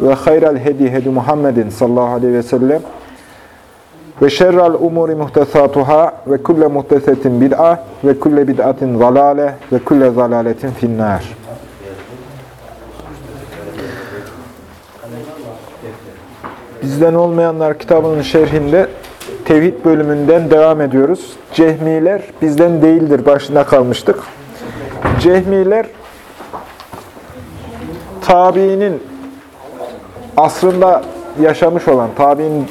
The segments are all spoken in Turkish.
ve hayral hedi hedi Muhammedin sallallahu aleyhi ve sellem ve şerrel umuri muhtesatuhâ ve kulle muhtesetin bid'a ve kulle bid'atin zalâle ve kulle zalâletin finnâr. Bizden olmayanlar kitabının şerhinde tevhid bölümünden devam ediyoruz. Cehmiler bizden değildir başında kalmıştık. Cehmiler tabiinin asrında yaşamış olan, tabiinin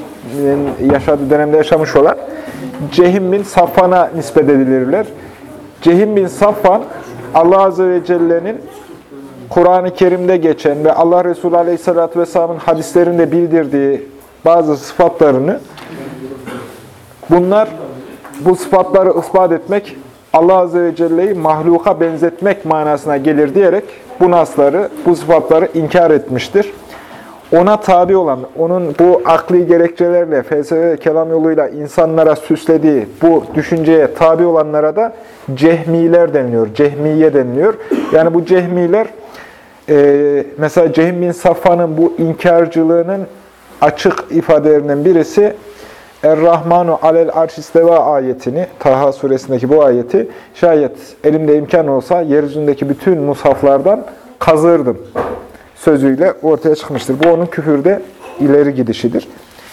yaşadığı dönemde yaşamış olan Cehim bin Safvan'a nispet edilirler. Cehim bin Safvan, Allah Azze ve Celle'nin Kur'an-ı Kerim'de geçen ve Allah Resulü Aleyhisselatü Vesselam'ın hadislerinde bildirdiği bazı sıfatlarını, bunlar bu sıfatları ispat etmek, Allah Azze ve Celle'yi mahluka benzetmek manasına gelir diyerek bu nasları, bu sıfatları inkar etmiştir ona tabi olan, onun bu akli gerekçelerle, felsefe ve kelam yoluyla insanlara süslediği bu düşünceye tabi olanlara da cehmiler deniliyor, cehmiye deniliyor. Yani bu cehmiler, e, mesela Cehim bin Safvan'ın bu inkarcılığının açık ifadelerinden birisi, Er-Rahmanu alel arşisteva ayetini, Taha suresindeki bu ayeti, şayet elimde imkan olsa yeryüzündeki bütün mushaflardan kazırdım sözüyle ortaya çıkmıştır. Bu onun küfürde ileri gidişidir.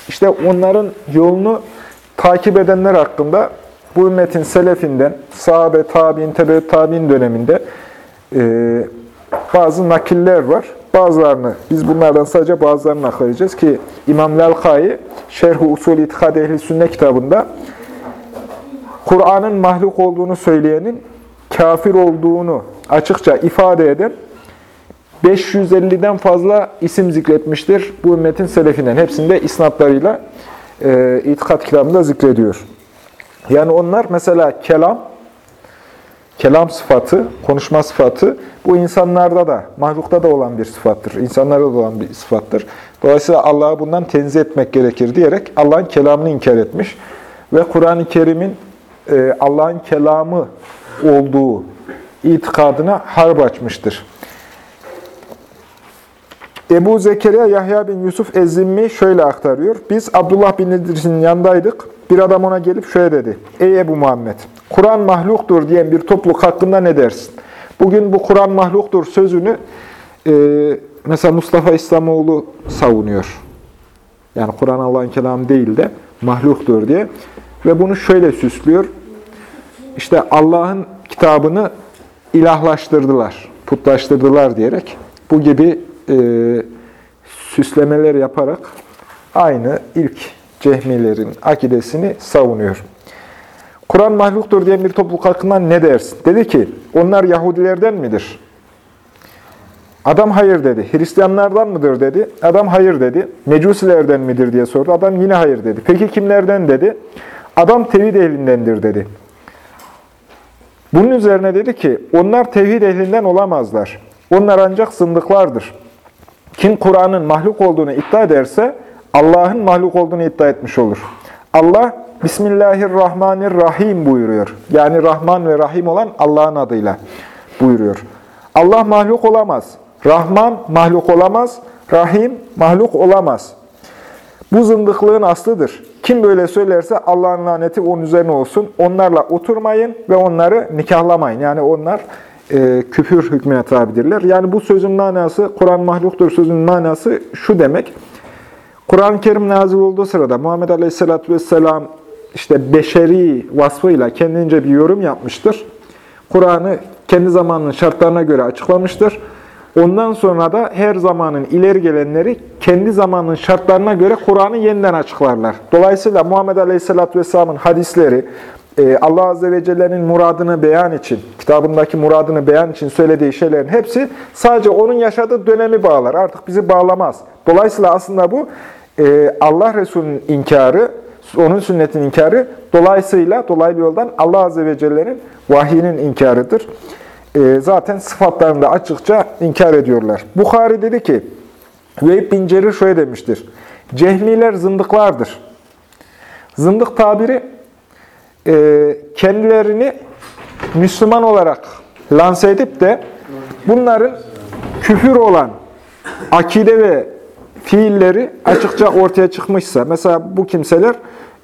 İşte onların yolunu takip edenler hakkında bu ümmetin selefinden, sahabe, tabi'in, tebe tabi'in döneminde e, bazı nakiller var. Bazılarını, biz bunlardan sadece bazılarını nakledeceğiz ki İmam Lalkai Şerh-i Usul İtikad Ehli Sünne kitabında Kur'an'ın mahluk olduğunu söyleyenin kafir olduğunu açıkça ifade eden 550'den fazla isim zikretmiştir bu ümmetin selefinden. Hepsinde isnatlarıyla e, itikat kitabında zikrediyor. Yani onlar mesela kelam, kelam sıfatı, konuşma sıfatı bu insanlarda da, mahlukta da olan bir sıfattır. İnsanlarda da olan bir sıfattır. Dolayısıyla Allah'ı bundan tenzih etmek gerekir diyerek Allah'ın kelamını inkar etmiş. Ve Kur'an-ı Kerim'in e, Allah'ın kelamı olduğu itikadına harp açmıştır. Ebu Zekeriya Yahya bin Yusuf Ezzimmi şöyle aktarıyor. Biz Abdullah bin İdris'in yanındaydık. Bir adam ona gelip şöyle dedi. Ey Ebu Muhammed, Kur'an mahluktur diyen bir topluluk hakkında ne dersin? Bugün bu Kur'an mahluktur sözünü e, mesela Mustafa İslamoğlu savunuyor. Yani Kur'an Allah'ın kelamı değil de mahluktur diye. Ve bunu şöyle süslüyor. İşte Allah'ın kitabını ilahlaştırdılar, putlaştırdılar diyerek bu gibi e, süslemeler yaparak aynı ilk cehmilerin akidesini savunuyor. Kur'an mahluktur diyen bir topluluk hakkında ne dersin? Dedi ki, onlar Yahudilerden midir? Adam hayır dedi. Hristiyanlardan mıdır dedi. Adam hayır dedi. Mecusilerden midir diye sordu. Adam yine hayır dedi. Peki kimlerden dedi. Adam tevhid ehlindendir dedi. Bunun üzerine dedi ki, onlar tevhid ehlinden olamazlar. Onlar ancak zındıklardır. Kim Kur'an'ın mahluk olduğunu iddia ederse Allah'ın mahluk olduğunu iddia etmiş olur. Allah Bismillahirrahmanirrahim buyuruyor. Yani Rahman ve Rahim olan Allah'ın adıyla buyuruyor. Allah mahluk olamaz. Rahman mahluk olamaz. Rahim mahluk olamaz. Bu zındıklığın aslıdır. Kim böyle söylerse Allah'ın laneti onun üzerine olsun. Onlarla oturmayın ve onları nikahlamayın. Yani onlar e, küfür hükmüne tabidirler. Yani bu sözün manası, Kur'an mahluktur sözün manası şu demek. Kur'an-ı Kerim nazil olduğu sırada Muhammed Aleyhisselatü Vesselam işte beşeri vasfıyla kendince bir yorum yapmıştır. Kur'an'ı kendi zamanının şartlarına göre açıklamıştır. Ondan sonra da her zamanın ileri gelenleri kendi zamanının şartlarına göre Kur'an'ı yeniden açıklarlar. Dolayısıyla Muhammed Aleyhisselatü Vesselam'ın hadisleri, Allah Azze ve Celle'nin muradını beyan için, kitabındaki muradını beyan için söylediği şeylerin hepsi sadece onun yaşadığı dönemi bağlar. Artık bizi bağlamaz. Dolayısıyla aslında bu e, Allah Resulü'nün inkarı, onun sünnetinin inkarı, dolayısıyla dolaylı yoldan Allah Azze ve Celle'nin vahyinin inkarıdır. E, zaten sıfatlarını da açıkça inkar ediyorlar. Bukhari dedi ki, Vehib bin Cerir şöyle demiştir. Cehmiler zındıklardır. Zındık tabiri e, kendilerini Müslüman olarak lanse edip de bunların küfür olan akide ve fiilleri açıkça ortaya çıkmışsa, mesela bu kimseler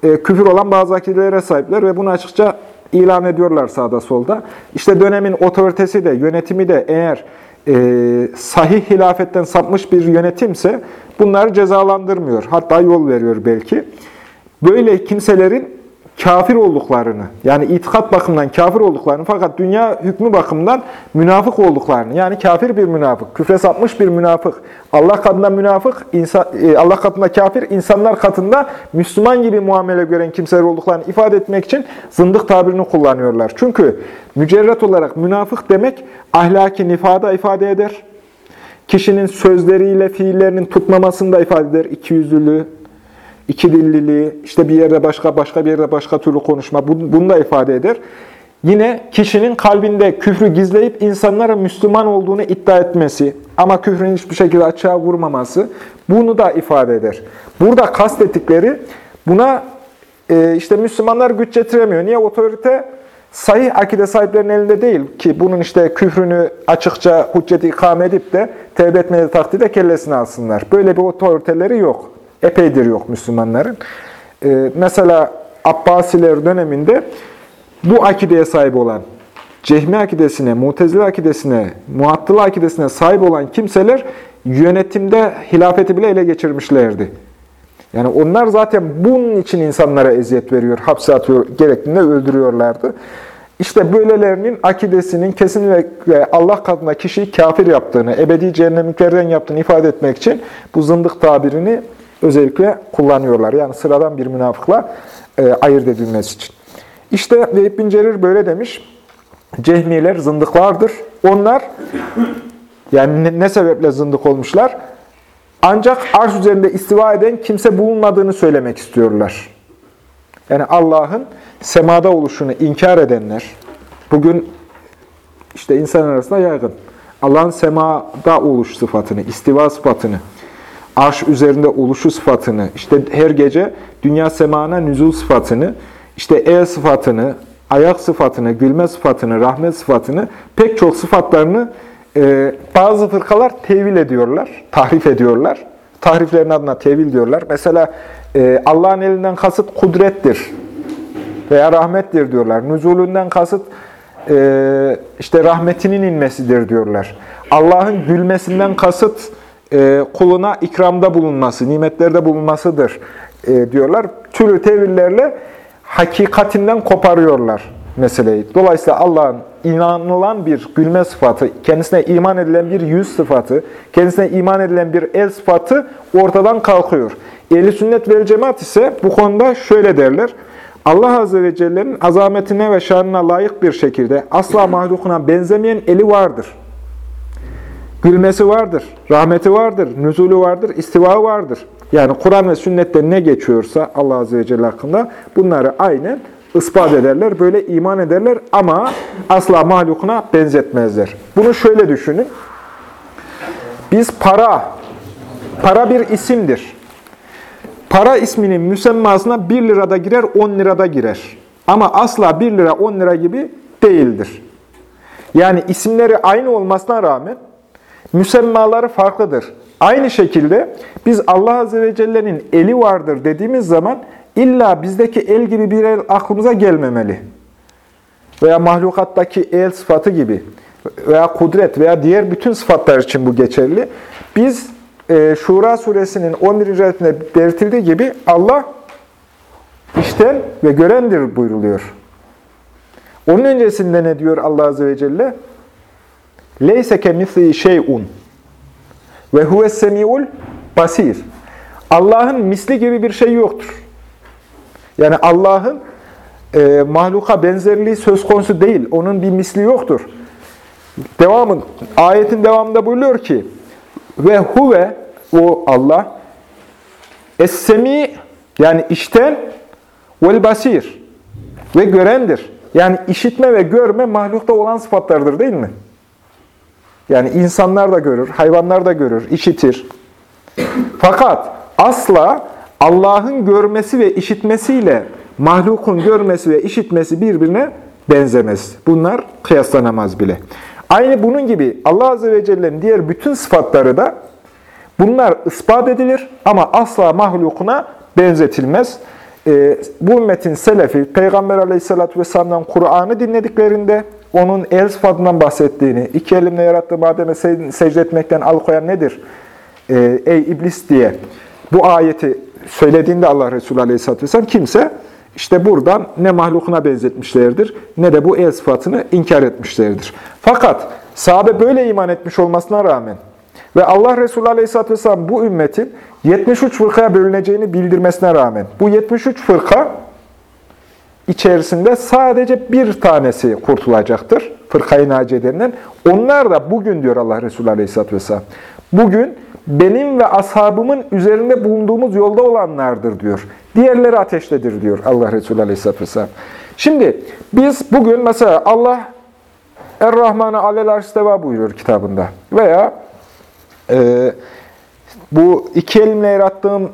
e, küfür olan bazı akidelere sahipler ve bunu açıkça ilan ediyorlar sağda solda. İşte dönemin otoritesi de, yönetimi de eğer e, sahih hilafetten sapmış bir yönetimse bunları cezalandırmıyor. Hatta yol veriyor belki. Böyle kimselerin kafir olduklarını, yani itikat bakımından kafir olduklarını fakat dünya hükmü bakımından münafık olduklarını, yani kafir bir münafık, küfre sapmış bir münafık, Allah katında münafık, insan, e, Allah katında kafir, insanlar katında Müslüman gibi muamele gören kimseler olduklarını ifade etmek için zındık tabirini kullanıyorlar. Çünkü mücerret olarak münafık demek ahlaki nifada ifade eder. Kişinin sözleriyle fiillerinin tutmamasını da ifade eder. İkiyüzlülüğü, iki dilliliği, işte bir yerde başka, başka bir yerde başka türlü konuşma, bunu da ifade eder. Yine kişinin kalbinde küfrü gizleyip insanlara Müslüman olduğunu iddia etmesi ama küfrün hiçbir şekilde açığa vurmaması bunu da ifade eder. Burada kastettikleri buna e, işte Müslümanlar güç getiremiyor. Niye? Otorite sahih akide sahiplerinin elinde değil ki bunun işte küfrünü açıkça hücceti ikame edip de tevbe etmeli takdirde kellesini alsınlar. Böyle bir otoriteleri yok epeydir yok Müslümanların. Ee, mesela Abbasiler döneminde bu akideye sahip olan, Cehmi akidesine, Mutezile akidesine, Muattılı akidesine sahip olan kimseler yönetimde hilafeti bile ele geçirmişlerdi. Yani onlar zaten bunun için insanlara eziyet veriyor, hapse atıyor, gerektiğinde öldürüyorlardı. İşte böylelerinin akidesinin kesinlikle Allah katında kişiyi kafir yaptığını, ebedi cehennemliklerden yaptığını ifade etmek için bu zındık tabirini özellikle kullanıyorlar. Yani sıradan bir münafıkla e, ayırt edilmesi için. İşte Vehib bin Cerir böyle demiş. Cehmiler zındıklardır. Onlar yani ne, ne sebeple zındık olmuşlar? Ancak arş üzerinde istiva eden kimse bulunmadığını söylemek istiyorlar. Yani Allah'ın semada oluşunu inkar edenler, bugün işte insan arasında yaygın. Allah'ın semada oluş sıfatını, istiva sıfatını, arş üzerinde oluşu sıfatını, işte her gece dünya semana nüzul sıfatını, işte el sıfatını, ayak sıfatını, gülme sıfatını, rahmet sıfatını, pek çok sıfatlarını e, bazı fırkalar tevil ediyorlar, tahrif ediyorlar. Tahriflerin adına tevil diyorlar. Mesela e, Allah'ın elinden kasıt kudrettir veya rahmettir diyorlar. Nüzulünden kasıt e, işte rahmetinin inmesidir diyorlar. Allah'ın gülmesinden kasıt kuluna ikramda bulunması, nimetlerde bulunmasıdır e, diyorlar. Türlü tevillerle hakikatinden koparıyorlar meseleyi. Dolayısıyla Allah'ın inanılan bir gülme sıfatı, kendisine iman edilen bir yüz sıfatı, kendisine iman edilen bir el sıfatı ortadan kalkıyor. Ehli sünnet vel cemaat ise bu konuda şöyle derler. Allah Azze ve Celle'nin azametine ve şanına layık bir şekilde asla mahlukuna benzemeyen eli vardır. Gülmesi vardır, rahmeti vardır, nüzulü vardır, istiva vardır. Yani Kur'an ve sünnette ne geçiyorsa Allah Azze ve Celle hakkında bunları aynen ispat ederler, böyle iman ederler ama asla mahlukuna benzetmezler. Bunu şöyle düşünün. Biz para, para bir isimdir. Para isminin müsemmasına 1 lirada girer, 10 lirada girer. Ama asla 1 lira, 10 lira gibi değildir. Yani isimleri aynı olmasına rağmen müsemmaları farklıdır. Aynı şekilde biz Allah Azze ve Celle'nin eli vardır dediğimiz zaman illa bizdeki el gibi bir el aklımıza gelmemeli. Veya mahlukattaki el sıfatı gibi veya kudret veya diğer bütün sıfatlar için bu geçerli. Biz e, Şura suresinin 11. ayetinde belirtildiği gibi Allah işten ve görendir buyruluyor. Onun öncesinde ne diyor Allah Azze ve Celle? Leyse kemisli şey'un ve huves semiul basir. Allah'ın misli gibi bir şey yoktur. Yani Allah'ın e, mahluka benzerliği söz konusu değil. Onun bir misli yoktur. Devamın, ayetin devamında buyuruyor ki ve huve o Allah Es-semi yani işten vel basir ve görendir. Yani işitme ve görme mahlukta olan sıfatlardır değil mi? Yani insanlar da görür, hayvanlar da görür, işitir. Fakat asla Allah'ın görmesi ve işitmesiyle mahlukun görmesi ve işitmesi birbirine benzemez. Bunlar kıyaslanamaz bile. Aynı bunun gibi Allah Azze ve Celle'nin diğer bütün sıfatları da bunlar ispat edilir ama asla mahlukuna benzetilmez. Ee, bu ümmetin selefi, Peygamber Aleyhisselatü Vesselam'dan Kur'an'ı dinlediklerinde onun el sıfatından bahsettiğini, iki elimle yarattığım Adem'e secde etmekten alıkoyan nedir? Ee, ey iblis diye bu ayeti söylediğinde Allah Resulü Aleyhisselatü Vesselam kimse işte buradan ne mahlukuna benzetmişlerdir ne de bu el sıfatını inkar etmişlerdir. Fakat sahabe böyle iman etmiş olmasına rağmen ve Allah Resulü Aleyhisselatü Vesselam bu ümmetin 73 fırkaya bölüneceğini bildirmesine rağmen bu 73 fırka içerisinde sadece bir tanesi kurtulacaktır. Fırkayı denilen. Onlar da bugün diyor Allah Resulü Aleyhisselatü Vesselam. Bugün benim ve ashabımın üzerinde bulunduğumuz yolda olanlardır diyor. Diğerleri ateştedir diyor Allah Resulü Aleyhisselatü Vesselam. Şimdi biz bugün mesela Allah Er-Rahman'a alel arşteva buyuruyor kitabında. Veya e, bu iki elimle yarattığım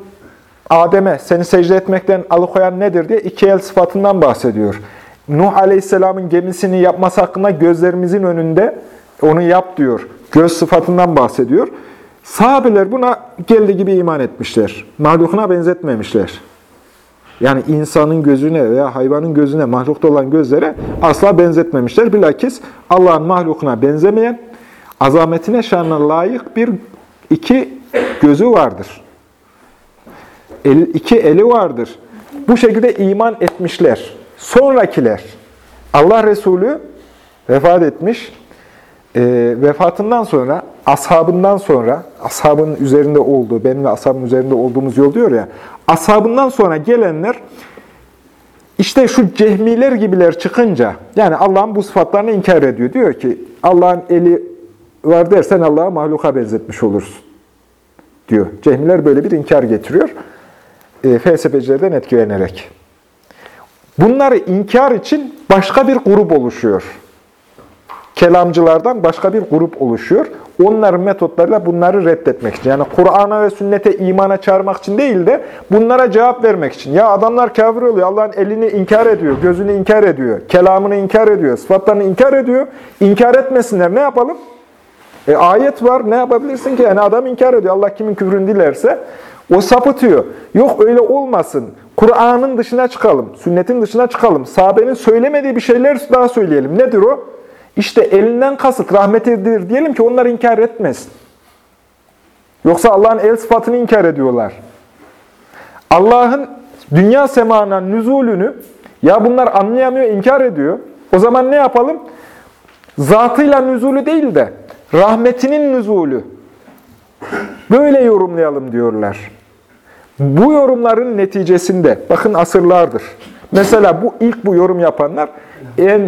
Adem'e seni secde etmekten alıkoyan nedir diye iki el sıfatından bahsediyor. Nuh Aleyhisselam'ın gemisini yapması hakkında gözlerimizin önünde onu yap diyor. Göz sıfatından bahsediyor. Sahabeler buna geldiği gibi iman etmişler. Mahlukuna benzetmemişler. Yani insanın gözüne veya hayvanın gözüne, mahlukta olan gözlere asla benzetmemişler. Bilakis Allah'ın mahlukuna benzemeyen, azametine, şanına layık bir iki gözü vardır. El, iki eli vardır. Bu şekilde iman etmişler. Sonrakiler, Allah Resulü vefat etmiş, e, vefatından sonra, ashabından sonra, ashabın üzerinde olduğu, benim ve ashabın üzerinde olduğumuz yol diyor ya, ashabından sonra gelenler, işte şu cehmiler gibiler çıkınca, yani Allah'ın bu sıfatlarını inkar ediyor. Diyor ki, Allah'ın eli var dersen Allah'a mahluka benzetmiş olursun, diyor. Cehmiler böyle bir inkar getiriyor, e, felsefecilerden etkilenerek. Bunları inkar için başka bir grup oluşuyor kelamcılardan başka bir grup oluşuyor. Onların metotlarıyla bunları reddetmek için. Yani Kur'an'a ve sünnete imana çağırmak için değil de bunlara cevap vermek için. Ya adamlar kafir oluyor. Allah'ın elini inkar ediyor, gözünü inkar ediyor, kelamını inkar ediyor, sıfatlarını inkar ediyor. İnkar etmesinler. Ne yapalım? E, ayet var. Ne yapabilirsin ki? Yani adam inkar ediyor. Allah kimin küfrünü dilerse o sapıtıyor. Yok öyle olmasın. Kur'an'ın dışına çıkalım. Sünnetin dışına çıkalım. Sahabenin söylemediği bir şeyler daha söyleyelim. Nedir o? İşte elinden kasıt rahmetidir diyelim ki onlar inkar etmesin. Yoksa Allah'ın el sıfatını inkar ediyorlar. Allah'ın dünya semana nüzulünü ya bunlar anlayamıyor, inkar ediyor. O zaman ne yapalım? Zatıyla nüzulü değil de rahmetinin nüzulü. Böyle yorumlayalım diyorlar. Bu yorumların neticesinde, bakın asırlardır. Mesela bu ilk bu yorum yapanlar en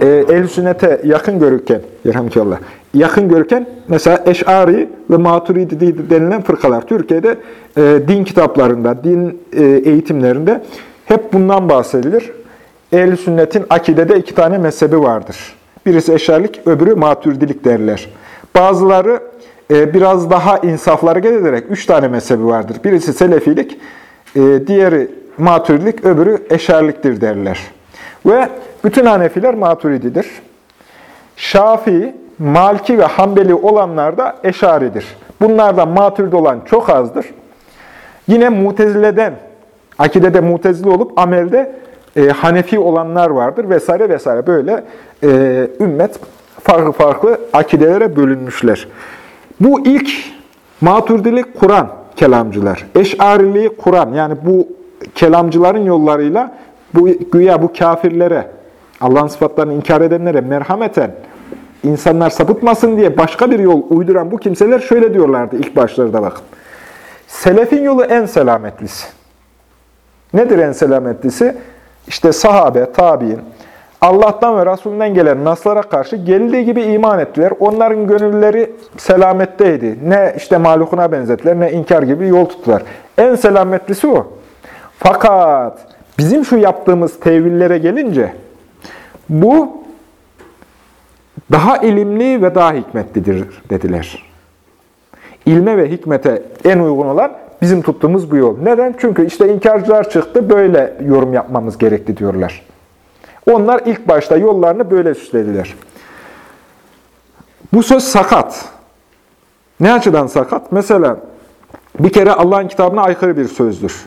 e, ehl sünnete yakın görürken, yerhamdülillah, yakın görürken mesela Eş'ari ve Maturidi denilen fırkalar Türkiye'de e, din kitaplarında, din e, eğitimlerinde hep bundan bahsedilir. ehl sünnetin akidede iki tane mezhebi vardır. Birisi Eş'arilik, öbürü Maturidilik derler. Bazıları e, biraz daha insaflara gelerek üç tane mezhebi vardır. Birisi Selefilik, e, diğeri Maturidilik, öbürü Eş'ariliktir derler. Ve bütün Hanefiler maturididir. Şafii, Malki ve Hanbeli olanlar da Eşaridir. Bunlardan maturidi olan çok azdır. Yine Mutezile'den, akidede Mutezile olup amelde e, Hanefi olanlar vardır vesaire vesaire. Böyle e, ümmet farklı farklı akidelere bölünmüşler. Bu ilk maturidilik Kur'an kelamcılar. Eşariliği Kur'an yani bu kelamcıların yollarıyla bu güya bu kafirlere, Allah'ın sıfatlarını inkar edenlere merhameten, insanlar sapıtmasın diye başka bir yol uyduran bu kimseler şöyle diyorlardı ilk başlarda bakın. Selefin yolu en selametlisi. Nedir en selametlisi? İşte sahabe, tabi'in, Allah'tan ve Resulünden gelen naslara karşı geldiği gibi iman ettiler. Onların gönülleri selametteydi. Ne işte mahlukuna benzettiler ne inkar gibi yol tuttular. En selametlisi o. Fakat bizim şu yaptığımız tevillere gelince bu daha ilimli ve daha hikmetlidir dediler. İlme ve hikmete en uygun olan bizim tuttuğumuz bu yol. Neden? Çünkü işte inkarcılar çıktı, böyle yorum yapmamız gerekti diyorlar. Onlar ilk başta yollarını böyle süslediler. Bu söz sakat. Ne açıdan sakat? Mesela bir kere Allah'ın kitabına aykırı bir sözdür.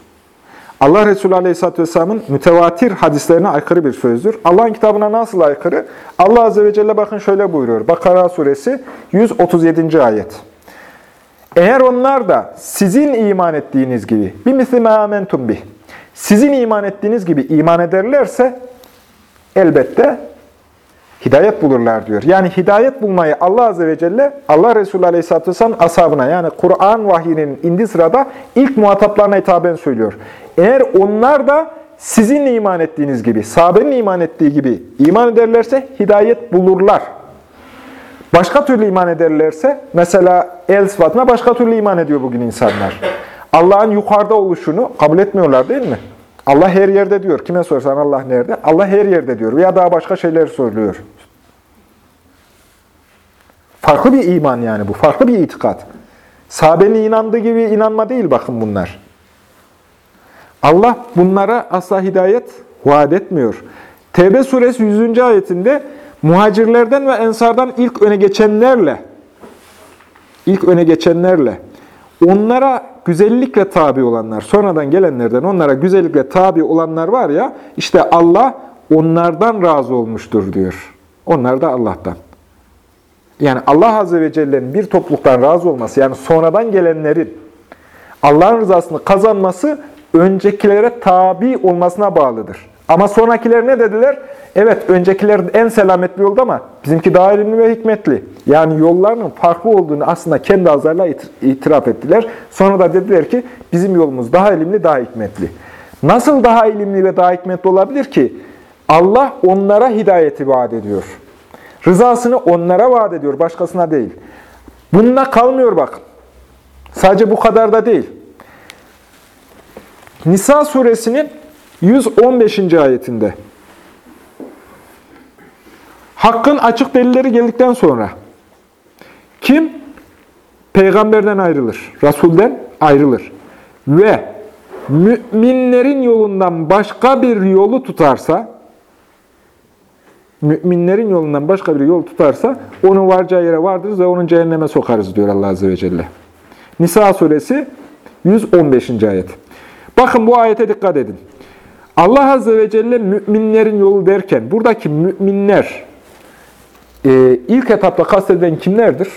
Allah Resulü Aleyhisselatü Vesselam'ın mütevatir hadislerine aykırı bir sözdür. Allah'ın kitabına nasıl aykırı? Allah Azze ve Celle bakın şöyle buyuruyor. Bakara suresi 137. ayet. Eğer onlar da sizin iman ettiğiniz gibi, bir mislime amentum bih, sizin iman ettiğiniz gibi iman ederlerse elbette hidayet bulurlar diyor. Yani hidayet bulmayı Allah Azze ve Celle, Allah Resulü Aleyhisselatü Vesselam ashabına yani Kur'an vahyinin indi sırada ilk muhataplarına hitaben söylüyor. Eğer onlar da sizin iman ettiğiniz gibi, sahabenin iman ettiği gibi iman ederlerse hidayet bulurlar. Başka türlü iman ederlerse, mesela el sıfatına başka türlü iman ediyor bugün insanlar. Allah'ın yukarıda oluşunu kabul etmiyorlar değil mi? Allah her yerde diyor. Kime sorsan Allah nerede? Allah her yerde diyor. Veya daha başka şeyler söylüyor. Farklı bir iman yani bu. Farklı bir itikat. Sahabenin inandığı gibi inanma değil bakın bunlar. Allah bunlara asla hidayet vaat etmiyor. Tevbe suresi 100. ayetinde muhacirlerden ve ensardan ilk öne geçenlerle ilk öne geçenlerle onlara güzellikle tabi olanlar, sonradan gelenlerden onlara güzellikle tabi olanlar var ya, işte Allah onlardan razı olmuştur diyor. Onlar da Allah'tan. Yani Allah Azze ve Celle'nin bir topluluktan razı olması, yani sonradan gelenlerin Allah'ın rızasını kazanması öncekilere tabi olmasına bağlıdır. Ama sonrakiler ne dediler? Evet, öncekiler en selametli yolda ama bizimki daha ilimli ve hikmetli. Yani yollarının farklı olduğunu aslında kendi ağızlarıyla itiraf ettiler. Sonra da dediler ki bizim yolumuz daha ilimli, daha hikmetli. Nasıl daha ilimli ve daha hikmetli olabilir ki? Allah onlara hidayeti vaat ediyor. Rızasını onlara vaat ediyor, başkasına değil. Bununla kalmıyor bak. Sadece bu kadar da değil. Nisa suresinin 115. ayetinde Hakkın açık delilleri geldikten sonra kim peygamberden ayrılır, Resulden ayrılır ve müminlerin yolundan başka bir yolu tutarsa müminlerin yolundan başka bir yol tutarsa onun varacağı yere vardırız ve onun cehenneme sokarız diyor Allah Azze ve Celle. Nisa suresi 115. ayet. Bakın bu ayete dikkat edin. Allah Azze ve Celle müminlerin yolu derken buradaki müminler e, ilk etapta kastedilen kimlerdir?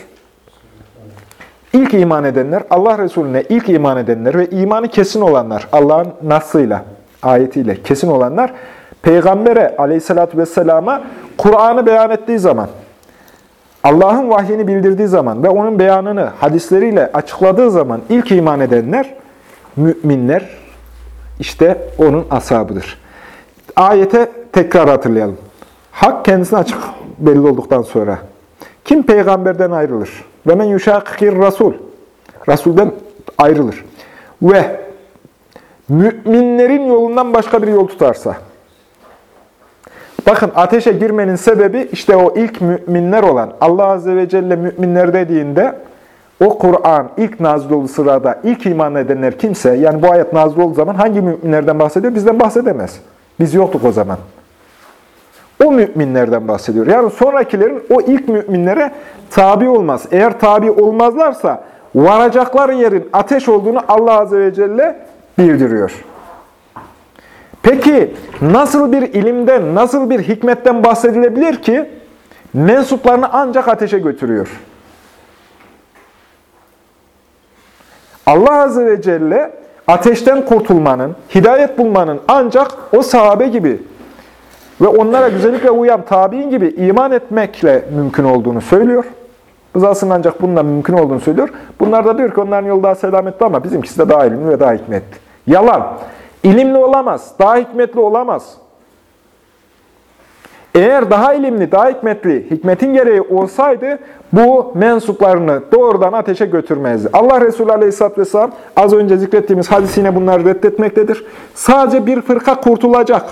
İlk iman edenler, Allah Resulüne ilk iman edenler ve imanı kesin olanlar, Allah'ın nasıyla, ayetiyle kesin olanlar, Peygamber'e aleyhissalatü vesselama Kur'an'ı beyan ettiği zaman, Allah'ın vahyini bildirdiği zaman ve onun beyanını hadisleriyle açıkladığı zaman ilk iman edenler, müminler, işte onun ashabıdır. Ayete tekrar hatırlayalım. Hak kendisine açık belli olduktan sonra. Kim peygamberden ayrılır? Ve men yuşakir rasul. Rasulden ayrılır. Ve müminlerin yolundan başka bir yol tutarsa. Bakın ateşe girmenin sebebi işte o ilk müminler olan Allah Azze ve Celle müminler dediğinde o Kur'an ilk nazil olduğu sırada ilk iman edenler kimse, yani bu ayet nazil olduğu zaman hangi müminlerden bahsediyor? Bizden bahsedemez. Biz yoktuk o zaman. O müminlerden bahsediyor. Yani sonrakilerin o ilk müminlere tabi olmaz. Eğer tabi olmazlarsa varacakları yerin ateş olduğunu Allah Azze ve Celle bildiriyor. Peki nasıl bir ilimden, nasıl bir hikmetten bahsedilebilir ki mensuplarını ancak ateşe götürüyor? Allah Azze ve Celle ateşten kurtulmanın, hidayet bulmanın ancak o sahabe gibi ve onlara güzellikle uyan tabi'in gibi iman etmekle mümkün olduğunu söylüyor. Rızasının ancak bununla mümkün olduğunu söylüyor. Bunlar da diyor ki onların yolu daha selametli ama bizimkisi de daha ilimli ve daha hikmetli. Yalan. İlimli olamaz, daha hikmetli olamaz. Eğer daha ilimli, daha hikmetli, hikmetin gereği olsaydı bu mensuplarını doğrudan ateşe götürmezdi. Allah Resulü Aleyhisselatü Vesselam az önce zikrettiğimiz hadis yine bunları reddetmektedir. Sadece bir fırka kurtulacak.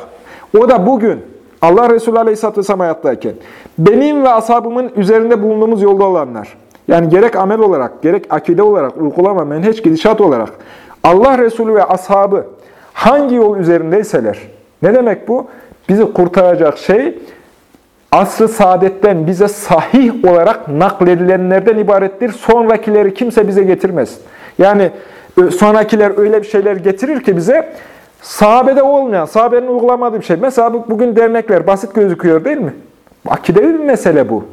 O da bugün Allah Resulü Aleyhisselatü Vesselam hayattayken benim ve ashabımın üzerinde bulunduğumuz yolda olanlar, yani gerek amel olarak, gerek akide olarak, uygulama, menheç, gidişat olarak Allah Resulü ve ashabı hangi yol üzerindeyseler, ne demek bu? Bizi kurtaracak şey asr-ı saadetten bize sahih olarak nakledilenlerden ibarettir. Sonrakileri kimse bize getirmez. Yani sonrakiler öyle bir şeyler getirir ki bize sahabede olmayan, sahabenin uygulamadığı bir şey. Mesela bugün dernekler basit gözüküyor değil mi? Akidevi bir mesele bu.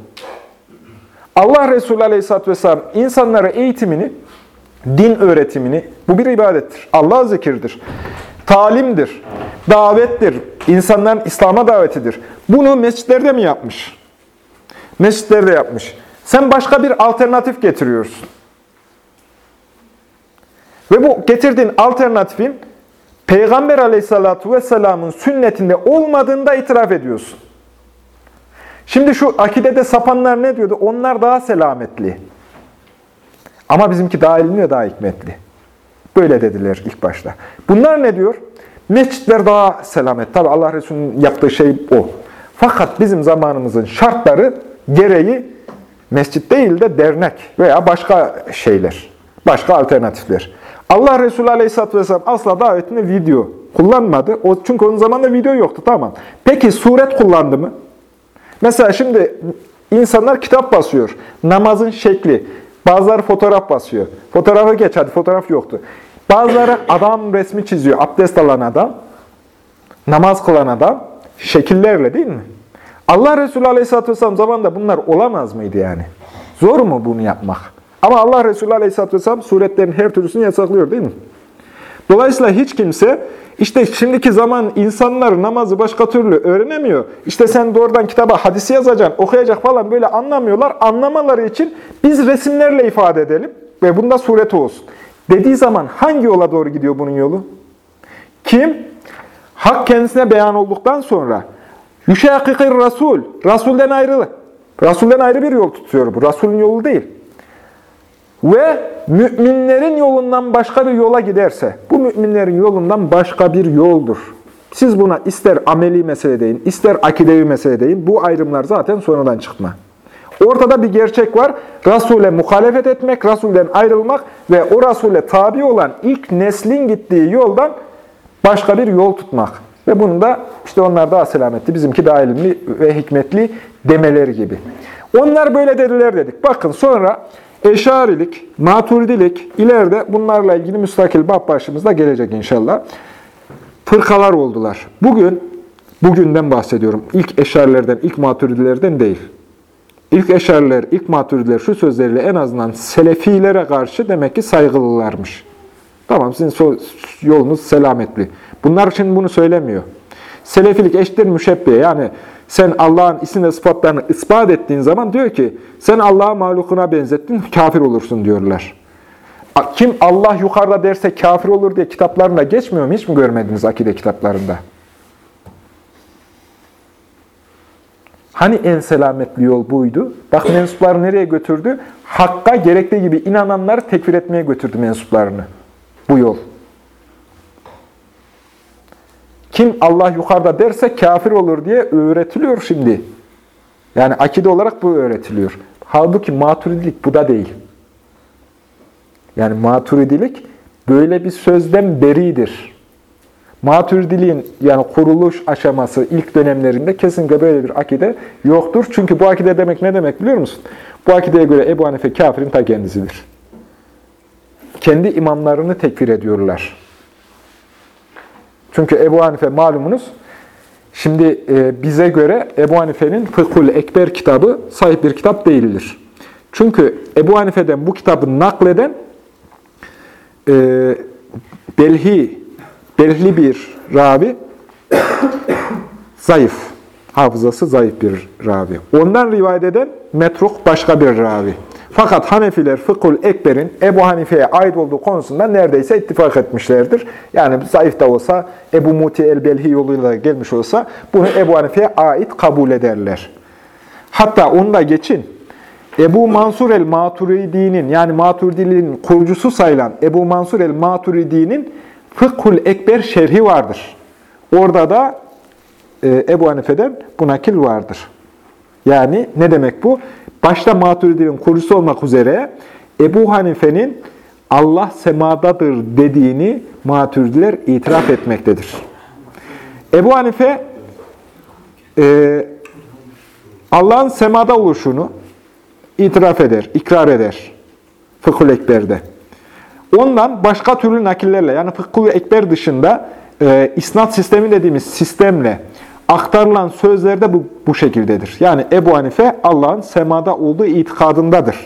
Allah Resulü Aleyhisselatü Vesselam insanlara eğitimini, din öğretimini, bu bir ibadettir. Allah zikirdir talimdir, davettir, insanların İslam'a davetidir. Bunu mescitlerde mi yapmış? Mescitlerde yapmış. Sen başka bir alternatif getiriyorsun. Ve bu getirdiğin alternatifin Peygamber aleyhissalatu vesselamın sünnetinde olmadığını da itiraf ediyorsun. Şimdi şu akidede sapanlar ne diyordu? Onlar daha selametli. Ama bizimki daha ilimli ve daha hikmetli. Böyle dediler ilk başta. Bunlar ne diyor? Mescitler daha selamet. Tabi Allah Resulü'nün yaptığı şey o. Fakat bizim zamanımızın şartları gereği mescit değil de dernek veya başka şeyler, başka alternatifler. Allah Resulü Aleyhisselatü Vesselam asla davetinde video kullanmadı. O, çünkü onun zamanında video yoktu tamam. Peki suret kullandı mı? Mesela şimdi insanlar kitap basıyor. Namazın şekli. Bazıları fotoğraf basıyor. Fotoğrafı geç hadi fotoğraf yoktu. Bazıları adam resmi çiziyor. Abdest alan adam, namaz kılan adam, şekillerle değil mi? Allah Resulü Aleyhisselatü Vesselam zamanında bunlar olamaz mıydı yani? Zor mu bunu yapmak? Ama Allah Resulü Aleyhisselatü Vesselam suretlerin her türlüsünü yasaklıyor değil mi? Dolayısıyla hiç kimse işte şimdiki zaman insanlar namazı başka türlü öğrenemiyor. İşte sen doğrudan kitaba hadisi yazacaksın, okuyacak falan böyle anlamıyorlar. Anlamaları için biz resimlerle ifade edelim ve bunda sureti olsun. Dediği zaman hangi yola doğru gidiyor bunun yolu? Kim? Hak kendisine beyan olduktan sonra Yüşâkikir Rasul, Rasulden ayrı. Rasulden ayrı bir yol tutuyor bu. Rasulün yolu değil. Ve müminlerin yolundan başka bir yola giderse, bu müminlerin yolundan başka bir yoldur. Siz buna ister ameli mesele deyin, ister akidevi mesele deyin, bu ayrımlar zaten sonradan çıkma. Ortada bir gerçek var. Resul'e muhalefet etmek, Resul'den ayrılmak ve o Resul'e tabi olan ilk neslin gittiği yoldan başka bir yol tutmak. Ve bunu da işte onlar daha selametli, bizimki daha ilimli ve hikmetli demeleri gibi. Onlar böyle dediler dedik. Bakın sonra Eşarilik, Maturidilik ileride bunlarla ilgili müstakil bab başımızda gelecek inşallah. Fırkalar oldular. Bugün, bugünden bahsediyorum. İlk Eşarilerden, ilk Maturidilerden değil. İlk Eşariler, ilk Maturidiler şu sözleriyle en azından Selefilere karşı demek ki saygılılarmış. Tamam sizin yolunuz selametli. Bunlar için bunu söylemiyor. Selefilik eşittir müşebbiye. Yani sen Allah'ın isim ve sıfatlarını ispat ettiğin zaman diyor ki sen Allah'a mahlukuna benzettin, kafir olursun diyorlar. Kim Allah yukarıda derse kafir olur diye kitaplarında geçmiyor mu? Hiç mi görmediniz akide kitaplarında? Hani en selametli yol buydu? Bak mensupları nereye götürdü? Hakka gerektiği gibi inananları tekfir etmeye götürdü mensuplarını. Bu yol. Kim Allah yukarıda derse kafir olur diye öğretiliyor şimdi. Yani akide olarak bu öğretiliyor. Halbuki maturidilik bu da değil. Yani maturidilik böyle bir sözden beridir. Maturidiliğin yani kuruluş aşaması ilk dönemlerinde kesinlikle böyle bir akide yoktur. Çünkü bu akide demek ne demek biliyor musun? Bu akideye göre Ebu Hanife kafirin ta kendisidir. Kendi imamlarını tekfir ediyorlar. Çünkü Ebu Hanife malumunuz, şimdi e, bize göre Ebu Hanife'nin Fıkhul Ekber kitabı sahip bir kitap değildir. Çünkü Ebu Hanife'den bu kitabı nakleden e, Belhi, Belhli bir ravi, zayıf, hafızası zayıf bir ravi. Ondan rivayet eden metruk başka bir ravi. Fakat Hanefiler Fıkhul Ekber'in Ebu Hanife'ye ait olduğu konusunda neredeyse ittifak etmişlerdir. Yani zayıf da olsa, Ebu Muti el-Belhi yoluyla gelmiş olsa bunu Ebu Hanife'ye ait kabul ederler. Hatta onu da geçin. Ebu Mansur el-Maturidi'nin yani Maturidiliğin kurucusu sayılan Ebu Mansur el-Maturidi'nin Fıkhul Ekber şerhi vardır. Orada da e, Ebu Hanife'den bu nakil vardır. Yani ne demek bu? Başta Maturidi'nin kurucusu olmak üzere Ebu Hanife'nin Allah semadadır dediğini Maturidiler itiraf etmektedir. Ebu Hanife e, Allah'ın semada oluşunu itiraf eder, ikrar eder. Fıkhul Ekber'de. Ondan başka türlü nakillerle yani Fıkhul Ekber dışında e, isnat sistemi dediğimiz sistemle aktarılan sözlerde bu, bu şekildedir. Yani Ebu Hanife Allah'ın semada olduğu itikadındadır.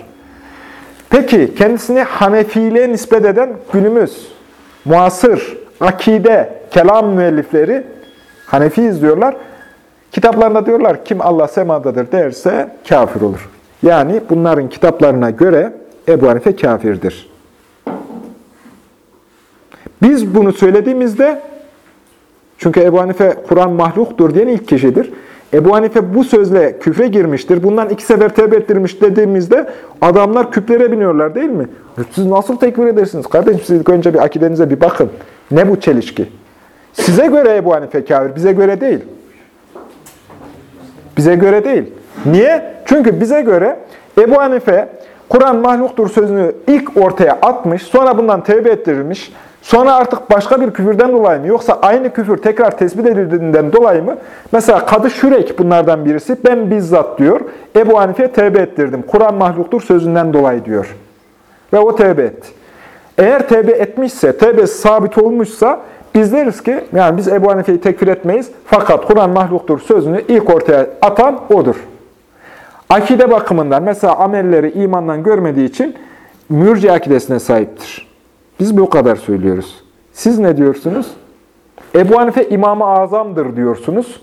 Peki kendisini Hanefiliğe nispet eden günümüz, muasır, akide, kelam müellifleri Hanefiyiz diyorlar. Kitaplarında diyorlar kim Allah semadadır derse kafir olur. Yani bunların kitaplarına göre Ebu Hanife kafirdir. Biz bunu söylediğimizde, çünkü Ebu Hanife Kur'an mahluktur diyen ilk kişidir. Ebu Hanife bu sözle küfre girmiştir. Bundan iki sefer tevbe ettirmiş dediğimizde adamlar küplere biniyorlar değil mi? Siz nasıl tekfir edersiniz? Kardeşim siz önce bir akidenize bir bakın. Ne bu çelişki? Size göre Ebu Hanife kafir, bize göre değil. Bize göre değil. Niye? Çünkü bize göre Ebu Hanife Kur'an mahluktur sözünü ilk ortaya atmış, sonra bundan tevbe ettirilmiş, sonra artık başka bir küfürden dolayı mı, yoksa aynı küfür tekrar tespit edildiğinden dolayı mı? Mesela Kadı Şürek bunlardan birisi, ben bizzat diyor, Ebu Hanife'ye tevbe ettirdim. Kur'an mahluktur sözünden dolayı diyor. Ve o tevbe etti. Eğer tevbe etmişse, tevbe sabit olmuşsa, biz deriz ki, yani biz Ebu Hanife'yi tekfir etmeyiz, fakat Kur'an mahluktur sözünü ilk ortaya atan odur. Akide bakımından mesela amelleri imandan görmediği için mürci akidesine sahiptir. Biz bu kadar söylüyoruz. Siz ne diyorsunuz? Ebu Hanife İmam-ı Azam'dır diyorsunuz.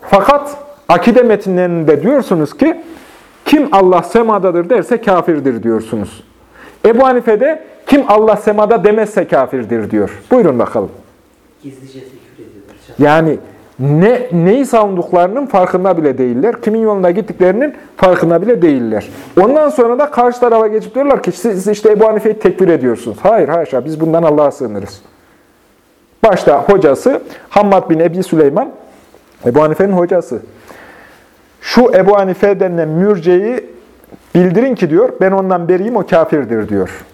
Fakat akide metinlerinde diyorsunuz ki kim Allah semadadır derse kafirdir diyorsunuz. Ebu Hanife de kim Allah semada demezse kafirdir diyor. Buyurun bakalım. Gizlice. Yani ne neyi savunduklarının farkında bile değiller. Kimin yolunda gittiklerinin farkında bile değiller. Ondan sonra da karşı tarafa geçip diyorlar ki siz işte Ebu Hanife'yi tekfir ediyorsunuz. Hayır haşa biz bundan Allah'a sığınırız. Başta hocası Hammad bin Ebi Süleyman, Ebu Hanife'nin hocası. Şu Ebu Hanife denilen mürceyi bildirin ki diyor, ben ondan beriyim o kafirdir diyor.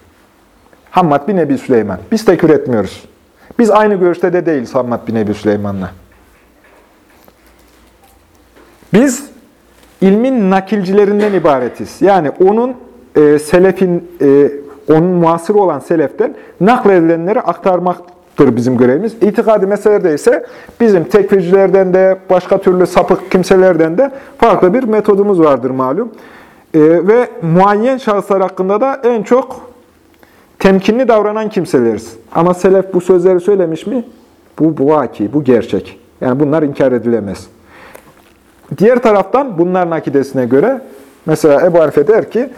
Hammad bin Ebi Süleyman. Biz tekfir etmiyoruz. Biz aynı görüşte de değiliz Hammad bin Ebi Süleyman'la. Biz ilmin nakilcilerinden ibaretiz. Yani onun e, selefin, e, onun muasır olan seleften nakledilenleri aktarmaktır bizim görevimiz. İtikadi meselelerde ise bizim tekfircilerden de başka türlü sapık kimselerden de farklı bir metodumuz vardır malum. E, ve muayyen şahıslar hakkında da en çok temkinli davranan kimseleriz. Ama selef bu sözleri söylemiş mi? Bu, bu vaki, bu gerçek. Yani bunlar inkar edilemez. Diğer taraftan bunların akidesine göre mesela Ebu Hanife der ki